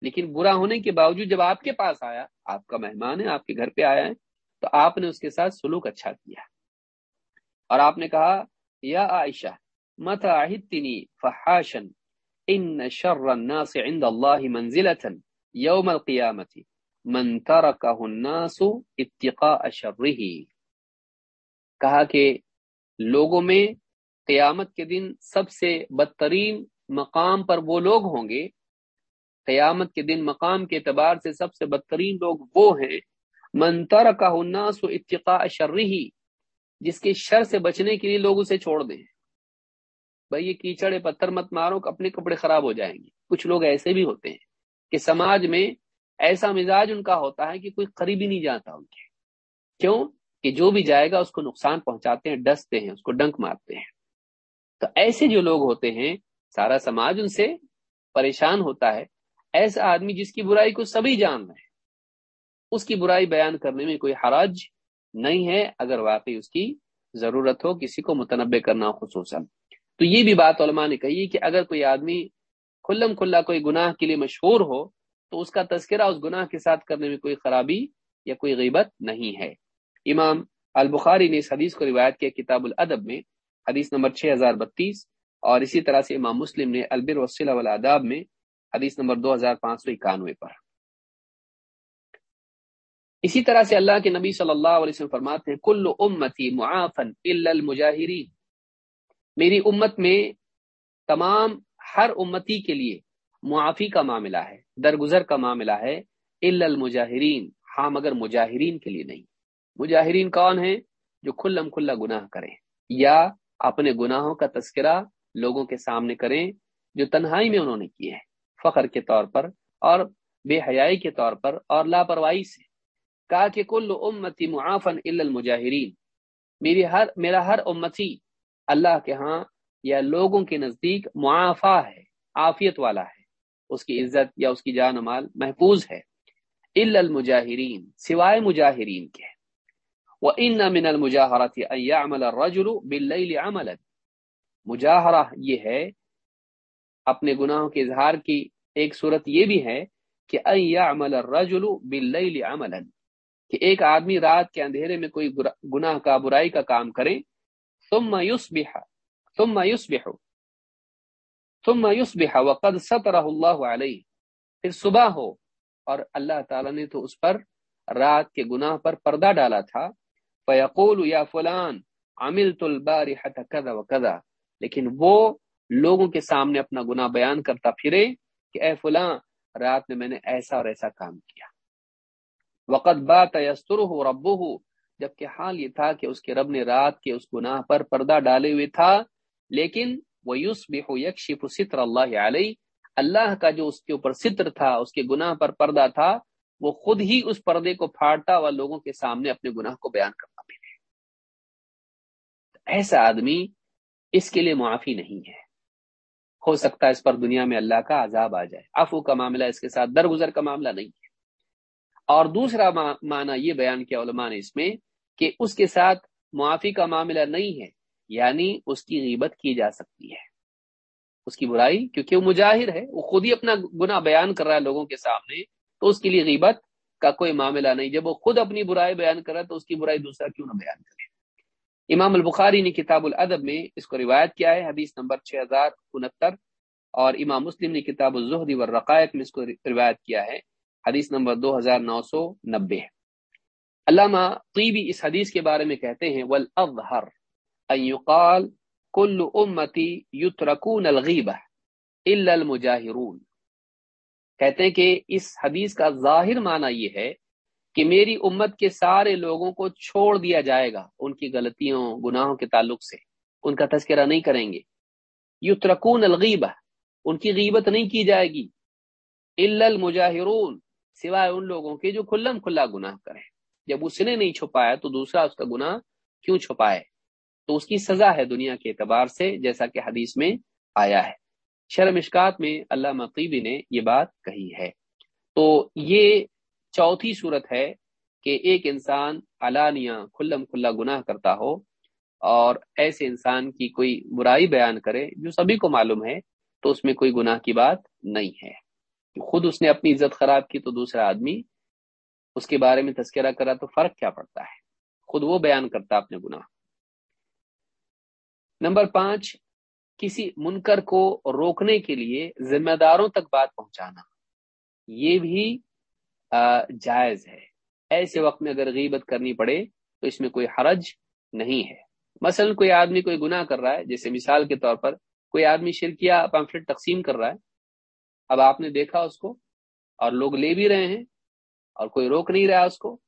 B: لیکن برا ہونے کے باوجود جب آپ کے پاس آیا، آپ کا مہمان ہے، آپ کے گھر پہ آیا ہے، تو آپ نے اس کے ساتھ سلوک اچھا کیا۔ اور آپ نے کہا، یا عائشہ مت آہتنی فحاشن، ان شر الناس عند اللہ منزلتا یوم القیامت، من ترکہ الناس اتقاء شرہ۔ کہا کہ لوگوں میں قیامت کے دن سب سے بدترین مقام پر وہ لوگ ہوں گے قیامت کے دن مقام کے اعتبار سے سب سے بدترین لوگ وہ ہیں۔ منتر کا الناس اتقاء شرری جس کے شر سے بچنے کے لیے لوگ اسے چھوڑ دیں۔ بھائی، یہ کیچڑے پتھر مت مارو اپنے کپڑے خراب ہو جائیں گے۔ کچھ لوگ ایسے بھی ہوتے ہیں کہ سماج میں ایسا مزاج ان کا ہوتا ہے کہ کوئی قریبی نہیں جاتا ان کے۔ کیوں؟ کہ جو بھی جائے گا اس کو نقصان پہنچاتے ہیں، ڈستے ہیں، اس کو ڈنک مارتے ہیں۔ تو ایسے جو لوگ ہوتے ہیں، سارا سماج ان سے پریشان ہوتا ہے ایسا آدمی جس کی برائی کو سبھی جان رہے ہیں۔ اس کی برائی بیان کرنے میں کوئی حرج نہیں ہے اگر واقعی اس کی ضرورت ہو کسی کو متنوع کرنا خصوصاً۔ تو یہ بھی بات علماء نے کہی کہ اگر کوئی آدمی کھلم کھلا کوئی گناہ کے لیے مشہور ہو تو اس کا تذکرہ اس گناہ کے ساتھ کرنے میں کوئی خرابی یا کوئی غیبت نہیں ہے۔ امام البخاری نے اس حدیث کو روایت کیا کتاب الادب میں، حدیث نمبر 6032 اور اسی طرح سے امام مسلم نے البر وسیلہ والآداب میں حدیث نمبر دو ہزار پانچ سو اکانوے پر۔ اسی طرح سے اللہ کے نبی صلی اللہ علیہ وسلم فرماتے ہیں، کل امتی معافن المجاہرین۔ میری امت میں تمام ہر امتی کے لیے معافی کا معاملہ ہے، درگزر کا معاملہ ہے، الا المجاہرین۔ ہاں مگر مجاہرین کے لیے نہیں۔ مجاہرین کون ہیں؟ جو کھلم کھلا گناہ کریں۔ یا اپنے گناہوں کا تذکرہ لوگوں کے سامنے کریں، جو تنہائی میں انہوں نے کیے ہیں۔ فخر کے طور پر اور بے حیائی کے طور پر اور لاپرواہی سے۔ کہا کہ کل امتی معافن المجاہرین۔ میری ہر، میرا ہر امتی اللہ کے ہاں یا لوگوں کے نزدیک معافا ہے، عافیت والا ہے۔ اس کی عزت یا اس کی جان و مال محفوظ ہے۔ الا المجاہرین، سوائے مجاہرین کے۔ وہ ان من المجاہرات عمل الرجل باللیل عملا۔ مجاہرہ یہ ہے اپنے گناہوں کے اظہار کی ایک صورت یہ بھی ہے کہ عمل الرجل باللیل عملا، کہ ایک آدمی رات کے اندھیرے میں کوئی گناہ کا، برائی کا کام کرے، ثم يصبح ثم يصبح ثم يصبح وقد ستره الله عليه پھر صبح ہو اور اللہ تعالی نے تو اس پر رات کے گناہ پر پردہ ڈالا تھا۔ فیقول یا فلان، عملت البارحه كذا وكذا لیکن وہ لوگوں کے سامنے اپنا گناہ بیان کرتا پھرے کہ اے فلاں، رات میں میں نے ایسا اور ایسا کام کیا۔ وقت بات یستر ہو ربو ہو جبکہ حال یہ تھا کہ اس کے رب نے رات کے اس گناہ پر پردہ ڈالے ہوئے تھا، لیکن وہ یوس بے یکشف ستر اللہ علیہ اللہ کا جو اس کے اوپر ستر تھا، اس کے گناہ پر پردہ تھا، وہ خود ہی اس پردے کو پھاڑتا ہوا لوگوں کے سامنے اپنے گناہ کو بیان کرتا پھر ایسا آدمی اس کے لیے معافی نہیں ہے۔ ہو سکتا ہے اس پر دنیا میں اللہ کا عذاب آ جائے۔ افو کا معاملہ اس کے ساتھ درگزر کا معاملہ نہیں ہے۔ اور دوسرا معنی یہ بیان کیا علماء نے اس میں کہ اس کے ساتھ معافی کا معاملہ نہیں ہے یعنی اس کی غیبت کی جا سکتی ہے۔ اس کی برائی، کیونکہ وہ مجاہر ہے، وہ خود ہی اپنا گناہ بیان کر رہا ہے لوگوں کے سامنے، تو اس کے لیے غیبت کا کوئی معاملہ نہیں۔ جب وہ خود اپنی برائی بیان کر رہا ہے، تو اس کی برائی دوسرا کیوں نہ بیان کرے؟ امام البخاری نے کتاب الادب میں اس کو روایت کیا ہے، حدیث نمبر 6069 اور امام مسلم نے کتاب الزہد والرقائق میں اس کو روایت کیا ہے، حدیث نمبر 2990 علامہ طیبی اس حدیث کے بارے میں کہتے ہیں والاظہر ان یقال، کل امتی یترکون الغیبہ الا المجاہرون کہتے ہیں کہ اس حدیث کا ظاہر معنی یہ ہے کہ میری امت کے سارے لوگوں کو چھوڑ دیا جائے گا ان کی غلطیوں، گناہوں کے تعلق سے۔ ان کا تذکرہ نہیں کریں گے۔ یترکون الغیبہ، ان کی غیبت نہیں کی جائے گی۔ الا المجاہرون، سوائے ان لوگوں کے جو کھلم کھلا گناہ کریں۔ جب اس نے نہیں چھپایا تو دوسرا اس کا گناہ کیوں چھپائے؟ تو اس کی سزا ہے دنیا کے اعتبار سے، جیسا کہ حدیث میں آیا ہے۔ شرم اشکات میں اللہ مقیبی نے یہ بات کہی ہے۔ تو یہ چوتھی صورت ہے کہ ایک انسان علانیہ کھلم کھلا گناہ کرتا ہو اور ایسے انسان کی کوئی برائی بیان کرے جو سبھی کو معلوم ہے، تو اس میں کوئی گناہ کی بات نہیں ہے۔ خود اس نے اپنی عزت خراب کی تو دوسرا آدمی اس کے بارے میں تذکرہ کرا تو فرق کیا پڑتا ہے؟ خود وہ بیان کرتا اپنے گناہ۔ نمبر پانچ، کسی منکر کو روکنے کے لیے ذمہ داروں تک بات پہنچانا۔ یہ بھی جائز ہے۔ ایسے وقت میں اگر غیبت کرنی پڑے تو اس میں کوئی حرج نہیں ہے۔ مثلا کوئی آدمی کوئی گناہ کر رہا ہے، جیسے مثال کے طور پر کوئی آدمی شرکیہ پمفلٹ تقسیم کر رہا ہے۔ اب آپ نے دیکھا اس کو اور لوگ لے بھی رہے ہیں اور کوئی روک نہیں رہا اس کو۔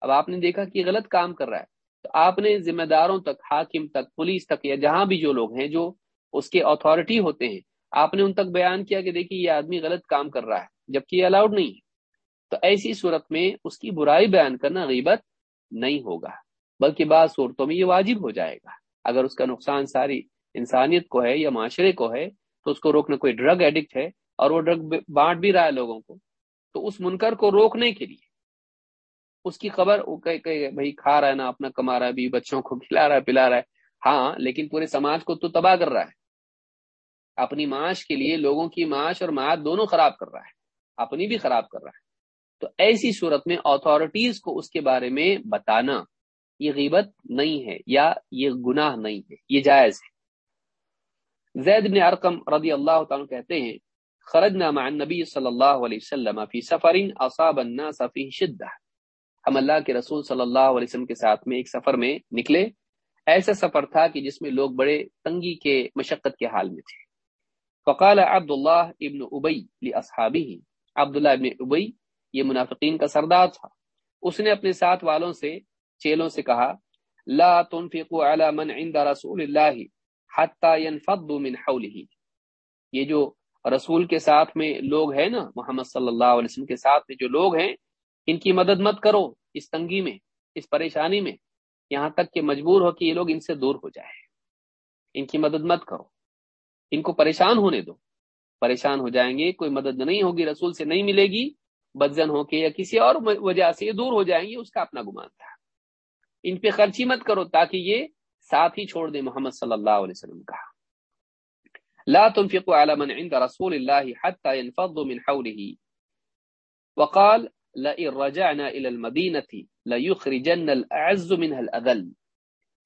B: اب آپ نے دیکھا کہ غلط کام کر رہا ہے۔ تو آپ نے ذمہ داروں تک، حاکم تک، پولیس تک یا جہاں بھی جو لوگ ہیں، جو اس کے اتھارٹی ہوتے ہیں، آپ نے ان تک بیان کیا کہ دیکھیے یہ آدمی غلط کام کر رہا ہے، جبکہ یہ الاؤڈ نہیں ہے۔ تو ایسی صورت میں اس کی برائی بیان کرنا غیبت نہیں ہوگا، بلکہ بعض صورتوں میں یہ واجب ہو جائے گا۔ اگر اس کا نقصان ساری انسانیت کو ہے یا معاشرے کو ہے، تو اس کو روکنا کوئی ڈرگ ایڈکٹ ہے اور وہ ڈرگ بانٹ بھی رہا ہے لوگوں کو، تو اس منکر کو روکنے کے لیے۔ اس کی خبر بھائی کھا رہا ہے نا، اپنا کما رہا ہے بھی بچوں کو (laughs) کھلا رہا ہے، پلا رہا ہے۔ ہاں لیکن پورے سماج کو تو تباہ کر رہا ہے۔ اپنی معاش کے لیے لوگوں کی معاش اور معاش دونوں خراب کر رہا ہے۔ اپنی بھی خراب کر رہا ہے۔ تو ایسی صورت میں اتھارٹیز کو اس کے بارے میں بتانا یہ غیبت نہیں ہے یا یہ گناہ نہیں ہے، یہ جائز ہے۔ زید بن ارقم رضی اللہ تعالیٰ کہتے ہیں، خرجنا مع النبی صلی اللہ علیہ وسلم فی سفر اصاب الناس فی شدہ۔ ہم اللہ کے رسول صلی اللہ علیہ وسلم کے ساتھ میں ایک سفر میں نکلے۔ ایسا سفر تھا کہ جس میں لوگ بڑے تنگی کے مشقت کے حال میں تھے۔ فقال عبداللہ ابن ابئی لاصحابہ۔ عبداللہ ابن ابئی یہ منافقین کا سردار تھا۔ اس نے اپنے ساتھ والوں سے، چیلوں سے کہا، لا تنفقوا على من عند رسول اللہ حتى ينفضوا من حوله۔ یہ جو رسول کے ساتھ میں لوگ ہیں نا، محمد صلی اللہ علیہ وسلم کے ساتھ میں جو لوگ ہیں، ان کی مدد مت کرو اس تنگی میں، اس پریشانی میں۔ یہاں تک کہ مجبور ہو کہ یہ لوگ ان سے دور ہو جائے ان کی مدد مت کرو۔ ان کو پریشان ہونے دو۔ پریشان ہو جائیں گے، کوئی مدد نہیں ہوگی، رسول سے نہیں ملے گی۔ بدزن ہو کے یا کسی اور وجہ سے یہ دور ہو جائیں گے، اس کا اپنا گمان تھا۔ ان پہ خرچی مت کرو تاکہ یہ ساتھ ہی چھوڑ دے محمد صلی اللہ علیہ وسلم کا۔ لا تنفقوا على من عند رسول الله حتى ينفضوا من حوله۔ وقال، لئن رجعنا الى المدينه ليخرجن الاعز منها الاذل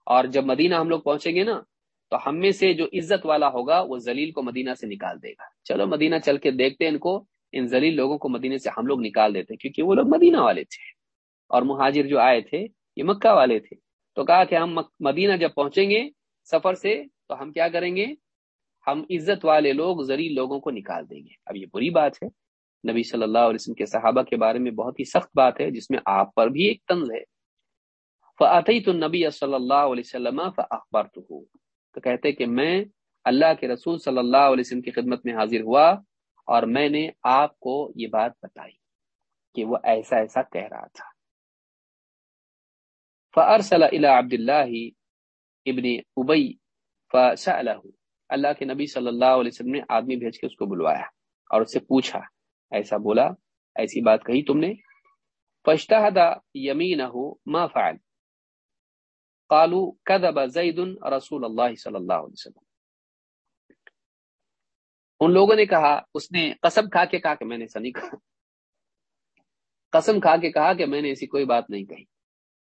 B: اور جب مدینہ ہم لوگ پہنچیں گے نا، تو ہم میں سے جو عزت والا ہوگا، وہ ذلیل کو مدینہ سے نکال دے گا۔ چلو مدینہ چل کے دیکھتے ہیں ان کو ان ذلیل لوگوں کو مدینے سے ہم لوگ نکال دیتے کیونکہ وہ لوگ مدینہ والے تھے۔ اور مہاجر جو آئے تھے، یہ مکہ والے تھے۔ تو کہا کہ ہم مدینہ جب پہنچیں گے سفر سے، تو ہم کیا کریں گے؟ ہم عزت والے لوگ، ذلیل لوگوں کو نکال دیں گے۔ اب یہ بری بات ہے۔ نبی صلی اللہ علیہ وسلم کے صحابہ کے بارے میں بہت ہی سخت بات ہے، جس میں آپ پر بھی ایک طنز ہے۔ فعطی تو نبی صلی اللہ علیہ وسلم فخبر تو کہتے کہ میں اللہ کے رسول صلی اللہ علیہ وسلم کی خدمت میں حاضر ہوا۔ اور میں نے آپ کو یہ بات بتائی کہ وہ ایسا ایسا کہہ رہا تھا۔ فارسل الى عبد اللہ ابن ابئی فسألہ اللہ کے نبی صلی اللہ علیہ وسلم نے آدمی بھیج کے اس کو بلوایا اور اس سے پوچھا، ایسا بولا، ایسی بات کہی تم نے؟ فاشتہد یمینہ ما فعل۔ قالوا كذب زید رسول اللہ صلی اللہ علیہ وسلم۔ ان لوگوں نے کہا، اس نے قسم کھا کے کہا کہ میں نے ایسا نہیں کہا۔ قسم کھا کے کہا کہ میں نے ایسی کوئی بات نہیں کہی۔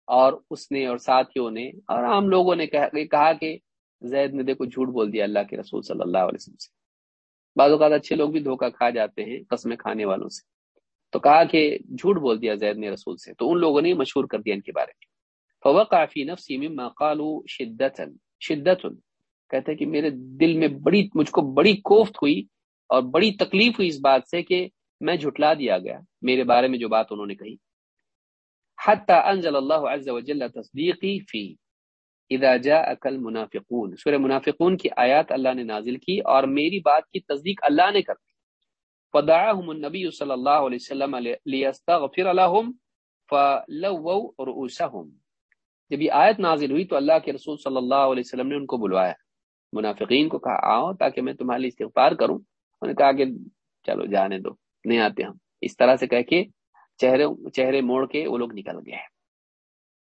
B: اور اس نے اور ساتھیوں نے اور عام لوگوں نے کہا کہ زید نے دیکھو جھوٹ بول دیا اللہ کے رسول صلی اللہ علیہ وسلم سے۔ بعض اوقات اچھے لوگ بھی دھوکہ کھا جاتے ہیں قسمیں کھانے والوں سے۔ تو کہا کہ جھوٹ بول دیا زید نے رسول سے۔ تو ان لوگوں نے مشہور کر دیا ان کے بارے میں۔ فوقع فی نفسی مما قالوا شدت شدت کہتے کہ میرے دل میں بڑی، مجھ کو بڑی کوفت ہوئی اور بڑی تکلیف ہوئی اس بات سے کہ میں جھٹلا دیا گیا میرے بارے میں جو بات انہوں نے کہی۔ حتی انزل اللہ عز و جل تصدیقی فی، اذا جاءك المنافقون۔ سورہ منافقون کی آیات اللہ نے نازل کی اور میری بات کی تصدیق اللہ نے کر دی۔ فدعاهم النبي صلی اللہ علیہ وسلم ليستغفر لهم فلووا رؤوسهم جب یہ آیت نازل ہوئی تو اللہ کے رسول صلی اللہ علیہ وسلم نے ان کو بلوایا۔ منافقین کو کہا، آؤ تاکہ میں تمہاری استغفار کروں۔ انہوں نے کہا کہ، چلو جانے دو، نہیں آتے ہم۔ اس طرح سے کہہ کے چہرے چہرے موڑ کے وہ لوگ نکل گئے۔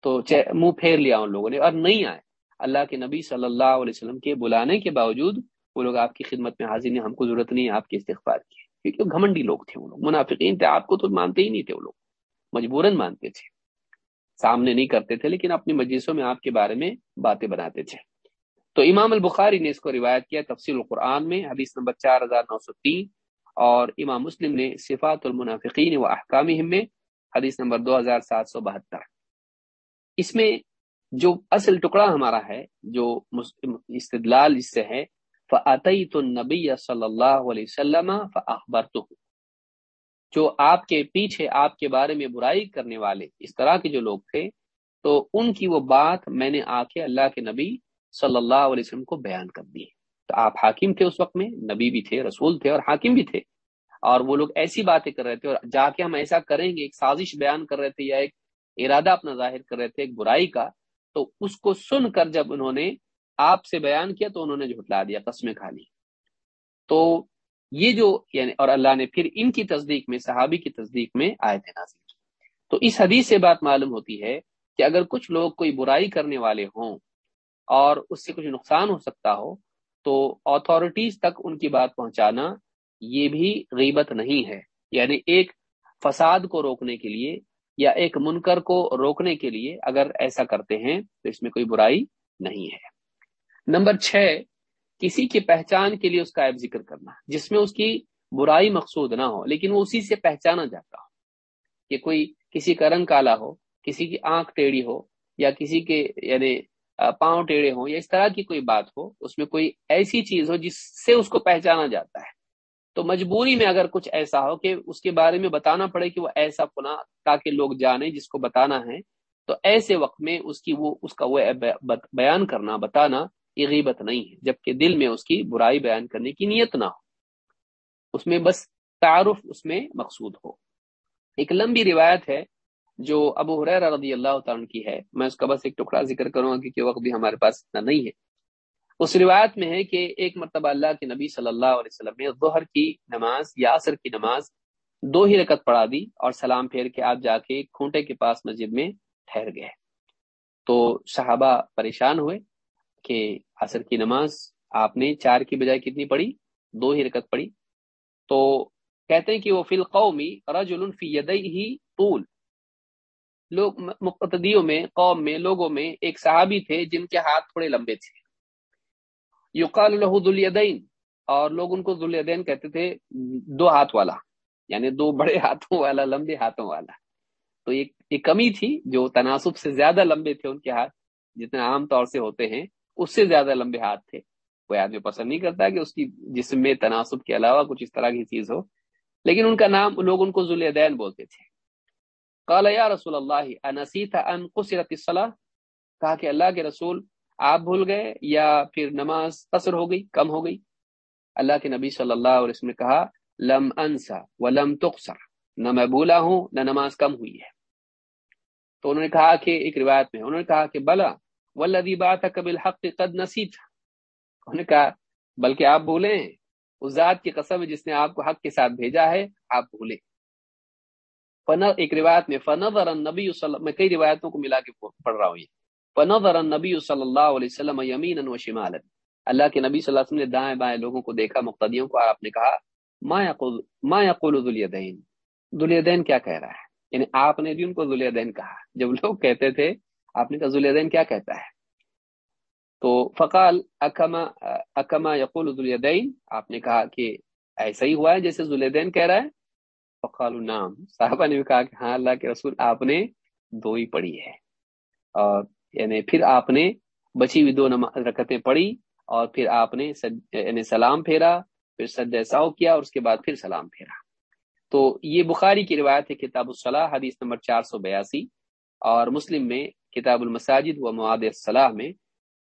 B: تو منہ پھیر لیا ان لوگوں نے اور نہیں آئے۔ اللہ کے نبی صلی اللہ علیہ وسلم کے بلانے کے باوجود وہ لوگ آپ کی خدمت میں حاضر نہیں، ہم کو ضرورت نہیں، آپ کے استغفار کی۔ کیونکہ گھمنڈی لوگ تھے وہ لوگ۔ منافقین تھے، آپ کو تو مانتے ہی نہیں تھے وہ لوگ۔ مجبوراً مانتے تھے۔ سامنے نہیں کرتے تھے، لیکن اپنی مجلسوں میں آپ کے بارے میں باتیں بناتے تھے۔ تو امام البخاری نے اس کو روایت کیا تفصیل القرآن میں، حدیث نمبر چار ہزار نو سو تین، اور امام مسلم نے صفات المنافقین و احکام میں، حدیث نمبر دو ہزار سات سو بہتر۔ اس میں جو اصل ٹکڑا ہمارا ہے، جو استدلال اس سے ہے فعطیت النبی صلی اللہ علیہ وسلم فخبر جو آپ کے پیچھے، آپ کے بارے میں برائی کرنے والے، اس طرح کے جو لوگ تھے، تو ان کی وہ بات میں نے آ کے اللہ کے نبی صلی اللہ علیہ وسلم کو بیان کر دی۔ تو آپ حاکم تھے اس وقت میں، نبی بھی تھے، رسول تھے اور حاکم بھی تھے۔ اور وہ لوگ ایسی باتیں کر رہے تھے اور جا کے ہم ایسا کریں گے، ایک سازش بیان کر رہے تھے یا ایک ارادہ اپنا ظاہر کر رہے تھے، ایک برائی کا، تو اس کو سن کر جب انہوں نے آپ سے بیان کیا تو انہوں نے جھٹلا دیا، قسمیں کھا لی۔ تو یہ جو یعنی اور اللہ نے پھر ان کی تصدیق میں، صحابی کی تصدیق میں آئے نازل کی۔ تو اس حدیث سے بات معلوم ہوتی ہے کہ اگر کچھ لوگ کوئی برائی کرنے والے ہوں اور اس سے کچھ نقصان ہو سکتا ہو، تو اتھارٹیز تک ان کی بات پہنچانا یہ بھی غیبت نہیں ہے۔ یعنی ایک فساد کو روکنے کے لیے یا ایک منکر کو روکنے کے لیے اگر ایسا کرتے ہیں تو اس میں کوئی برائی نہیں ہے۔ نمبر چھ، کسی کی پہچان کے لیے اس کا ذکر کرنا، جس میں اس کی برائی مقصود نہ ہو، لیکن وہ اسی سے پہچانا جاتا ہو کہ کوئی کسی کا رنگ کالا ہو، کسی کی آنکھ ٹیڑھی ہو یا کسی کے یعنی پاؤں ٹیڑھے ہوں یا اس طرح کی کوئی بات ہو، اس میں کوئی ایسی چیز ہو جس سے اس کو پہچانا جاتا ہے۔ تو مجبوری میں اگر کچھ ایسا ہو کہ اس کے بارے میں بتانا پڑے کہ وہ ایسا پنا تاکہ لوگ جانیں جس کو بتانا ہے، تو ایسے وقت میں اس کی وہ، اس کا وہ بیان کرنا، بتانا یہ غیبت نہیں ہے، جبکہ دل میں اس کی برائی بیان کرنے کی نیت نہ ہو۔ اس میں بس تعارف اس میں مقصود ہو۔ ایک لمبی روایت ہے جو ابو حریر رضی اللہ تعالیٰ کی ہے، میں اس کا بس ایک ٹکڑا ذکر کروں گا کیونکہ وقت بھی ہمارے پاس اتنا نہیں ہے۔ اس روایت میں ہے کہ ایک مرتبہ اللہ کے نبی صلی اللہ علیہ وسلم نے ظہر کی نماز، یا عصر کی نماز دو ہی رکت پڑھا دی اور سلام پھیر کے آپ جا کے کھونٹے کے پاس مسجد میں ٹھہر گئے۔ تو صحابہ پریشان ہوئے کہ عصر کی نماز آپ نے چار کی بجائے کتنی پڑھی؟ دو ہی رکت پڑھی۔ تو کہتے ہیں کہ وہ فی القومی رجل فی ہی طول۔ لوگ مقتدیوں میں، قوم میں، لوگوں میں ایک صحابی تھے جن کے ہاتھ تھوڑے لمبے تھے۔ یقال له ذلیدین اور لوگ ان کو ذلیدین کہتے تھے دو ہاتھ والا یعنی دو بڑے ہاتھوں والا، لمبے ہاتھوں والا۔ تو ایک کمی تھی جو تناسب سے زیادہ لمبے تھے ان کے ہاتھ، جتنے عام طور سے ہوتے ہیں، اس سے زیادہ لمبے ہاتھ تھے۔ کوئی آدمی پسند نہیں کرتا کہ اس کی جسم میں تناسب کے علاوہ کچھ اس طرح کی چیز ہو، لیکن ان کا نام لوگ ان کو ذلیدین بولتے تھے۔ قال، یا رسول اللہ، انسیت ان قصرت الصلاة؟ کہا کہ اللہ کے رسول، آپ بھول گئے یا پھر نماز قصر ہو گئی، کم ہو گئی؟ اللہ کے نبی صلی اللہ علیہ وسلم نے کہا، لم انسا ولم تقصر، نہ میں بھولا ہوں، نہ نماز کم ہوئی ہے. تو انہوں نے کہا کہ، ایک روایت میں، انہوں نے کہا کہ، بلا، والذی بعثک بالحق قد نسیت. انہوں نے کہا، بلکہ آپ بھولے ہیں، اس ذات کی قسم جس نے آپ کو حق کے ساتھ بھیجا ہے، آپ بھولے ایک روایت میں فنظر النبی صلی میں کئی روایتوں کو ملا کے پڑھ رہا ہوں یہ۔ فنظر النبی صلی اللہ علیہ وسلم یمینا و شمالا۔ اللہ کے نبی صلی اللہ علیہ وسلم نے دائیں بائیں لوگوں کو دیکھا، مقتدیوں کو آپ نے کہا، ما یقول ما یقول ذلیدین ذلیدین کیا کہہ رہا ہے؟ یعنی آپ نے بھی ان کو ذلیدین کہا۔ جب لوگ کہتے تھے، آپ نے کہا ذلیدین کیا کہتا ہے؟ تو فقال، اکما اکما یقول ذلیدین آپ نے کہا کہ ایسا ہی ہوا ہے جیسے ذلیدین کہہ رہا ہے۔ فقال نام صاحبہ نے بھی کہا کہ ہاں اللہ کے رسول آپ نے دو ہی پڑھی ہے۔ اور یعنی پھر آپ نے بچی ہوئی دو رکتیں پڑھی اور پھر آپ نے یعنی سلام پھیرا، پھر سجدہ ساؤ کیا اور اس کے بعد پھر سلام پھیرا۔ تو یہ بخاری کی روایت ہے، کتاب الصلاح، حدیث نمبر چار سو بیاسی۔ اور مسلم میں کتاب المساجد و مواد الصلاح میں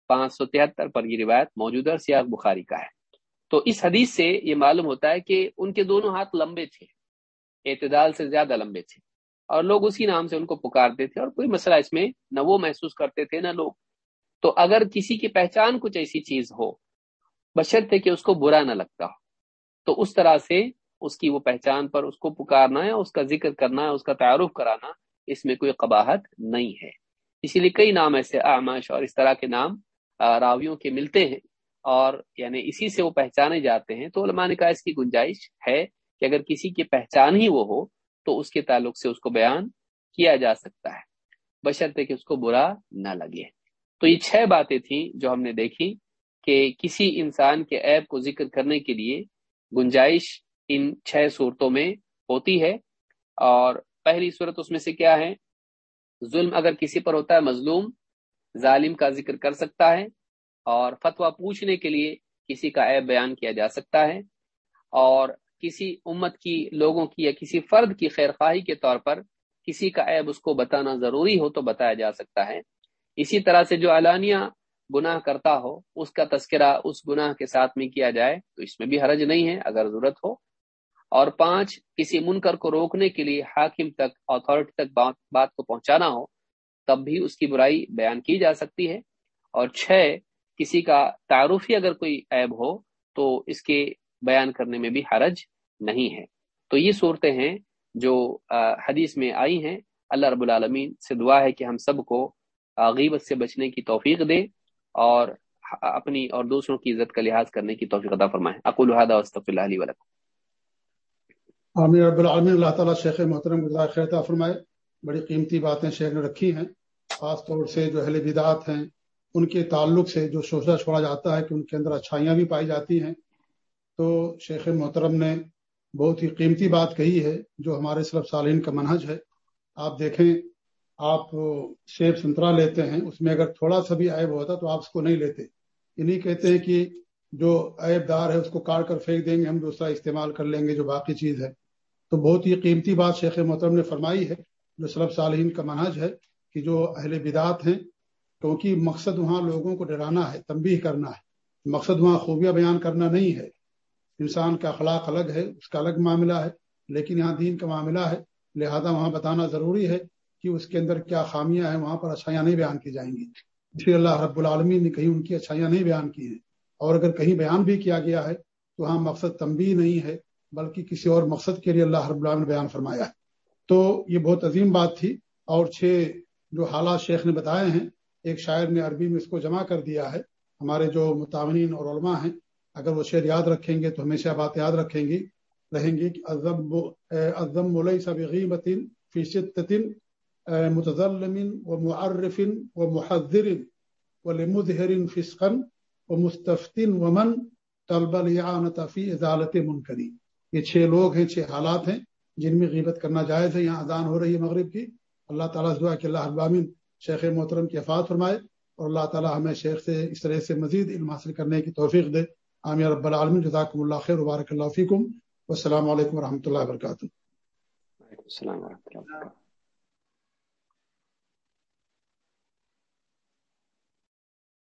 B: پانچ سو تہتر پر یہ روایت موجود ہے سیاق بخاری کا ہے۔ تو اس حدیث سے یہ معلوم ہوتا ہے کہ ان کے دونوں ہاتھ لمبے تھے۔ اعتدال سے زیادہ لمبے تھے اور لوگ اسی نام سے ان کو پکارتے تھے اور کوئی مسئلہ اس میں نہ وہ محسوس کرتے تھے نہ لوگ۔ تو اگر کسی کی پہچان کچھ ایسی چیز ہو، بشرط کہ اس کو برا نہ لگتا ہو، تو اس طرح سے اس کی وہ پہچان پر اس کو پکارنا ہے اس کا ذکر کرنا ہے اس کا تعارف کرانا اس میں کوئی قباحت نہیں ہے۔ اسی لیے کئی نام ایسے آمش اور اس طرح کے نام راویوں کے ملتے ہیں اور یعنی اسی سے وہ پہچانے جاتے ہیں۔ تو علماء نے کہا اس کی گنجائش ہے کہ اگر کسی کی پہچان ہی وہ ہو، تو اس کے تعلق سے اس کو بیان کیا جا سکتا ہے۔ بشرطے کہ اس کو برا نہ لگے۔ تو یہ چھ باتیں تھیں جو ہم نے دیکھی کہ کسی انسان کے عیب کو ذکر کرنے کے لیے گنجائش ان چھ صورتوں میں ہوتی ہے۔ اور پہلی صورت اس میں سے کیا ہے؟ ظلم اگر کسی پر ہوتا ہے، مظلوم ظالم کا ذکر کر سکتا ہے۔ اور فتویٰ پوچھنے کے لیے کسی کا عیب بیان کیا جا سکتا ہے۔ اور کسی امت کی، لوگوں کی یا کسی فرد کی خیر خواہی کے طور پر کسی کا عیب اس کو بتانا ضروری ہو تو بتایا جا سکتا ہے۔ اسی طرح سے جو علانیہ گناہ کرتا ہو، اس کا تذکرہ اس گناہ کے ساتھ میں کیا جائے تو اس میں بھی حرج نہیں ہے اگر ضرورت ہو۔ اور پانچ، کسی منکر کو روکنے کے لیے حاکم تک اتھارٹی تک بات کو پہنچانا ہو، تب بھی اس کی برائی بیان کی جا سکتی ہے۔ اور چھ، کسی کا تعارفی اگر کوئی عیب ہو تو اس کے بیان کرنے میں بھی حرج نہیں ہے۔ تو یہ صورتیں ہیں جو حدیث میں آئی ہیں۔ اللہ رب العالمین سے دعا ہے کہ ہم سب کو غیبت سے بچنے کی توفیق دے اور اپنی اور دوسروں کی عزت کا لحاظ کرنے کی توفیق عطا فرمائے۔ اقول هذا واستغفر الله لي ولكم
A: آمین رب العالمین۔ اللہ تعالیٰ شیخ محترم گزار خیر عطا فرمائے۔ بڑی قیمتی باتیں شیخ نے رکھی ہیں۔ خاص طور سے جو اہل بدعات ہیں، ان کے تعلق سے جو سوچا چھوڑا جاتا ہے کہ ان کے اندر اچھائیاں بھی پائی جاتی ہیں۔ تو شیخ محترم نے بہت ہی قیمتی بات کہی ہے، جو ہمارے صرف سالین کا منہج ہے۔ آپ دیکھیں، آپ سیب سنترا لیتے ہیں، اس میں اگر تھوڑا سا بھی عیب ہوتا تو آپ اس کو نہیں لیتے۔ یہ نہیں کہتے ہیں کہ جو عیب دار ہے اس کو کاٹ کر پھینک دیں گے، ہم دوسرا استعمال کر لیں گے جو باقی چیز ہے۔ تو بہت ہی قیمتی بات شیخ محترم نے فرمائی ہے، جو سلب صالحین کا منہج ہے کہ جو اہل بدعات ہیں، کیونکہ مقصد وہاں لوگوں کو ڈرانا ہے، تنبیہ کرنا ہے۔ مقصد وہاں خوبیاں بیان کرنا نہیں ہے۔ انسان کا اخلاق الگ ہے، اس کا الگ معاملہ ہے، لیکن یہاں دین کا معاملہ ہے، لہذا وہاں بتانا ضروری ہے کہ اس کے اندر کیا خامیاں ہیں، وہاں پر اچھائیاں نہیں بیان کی جائیں گی۔ پھر اللہ رب العالمین نے کہیں ان کی اچھائیاں نہیں بیان کی ہیں۔ اور اگر کہیں بیان بھی کیا گیا ہے تو وہاں مقصد تنبیہ نہیں ہے، بلکہ کسی اور مقصد کے لیے اللہ رب العالمین نے بیان فرمایا ہے۔ تو یہ بہت عظیم بات تھی۔ اور چھ جو حالات شیخ نے بتائے ہیں، ایک شاعر نے عربی میں اس کو جمع کر دیا ہے۔ ہمارے جو متعمین اور علماء ہیں اگر وہ شعر یاد رکھیں گے تو ہمیشہ بات یاد رکھیں گی، رہیں گی کہ ازم ملئی سب غیبت فی شدت متظلم و معرف و محذر و لمظہر فسقا و مستفتن ومن طلب الاعانت فی ازالت منکری۔ یہ چھ لوگ ہیں، چھ حالات ہیں جن میں غیبت کرنا جائز ہے، یہاں اذان ہو رہی ہے مغرب کی۔ اللہ تعالیٰ دعا کہ اللہ ابامین شیخ محترم کی افات فرمائے اور اللہ تعالیٰ ہمیں شیخ سے اس طرح سے مزید علم حاصل کرنے کی توفیق دے۔ عامیہ رب العالمین. جزاکم اللہ خیر وبارک اللہ فیکم. والسلام علیکم ورحمۃ اللہ وبرکاتہ.
B: السلام ورحمۃ اللہ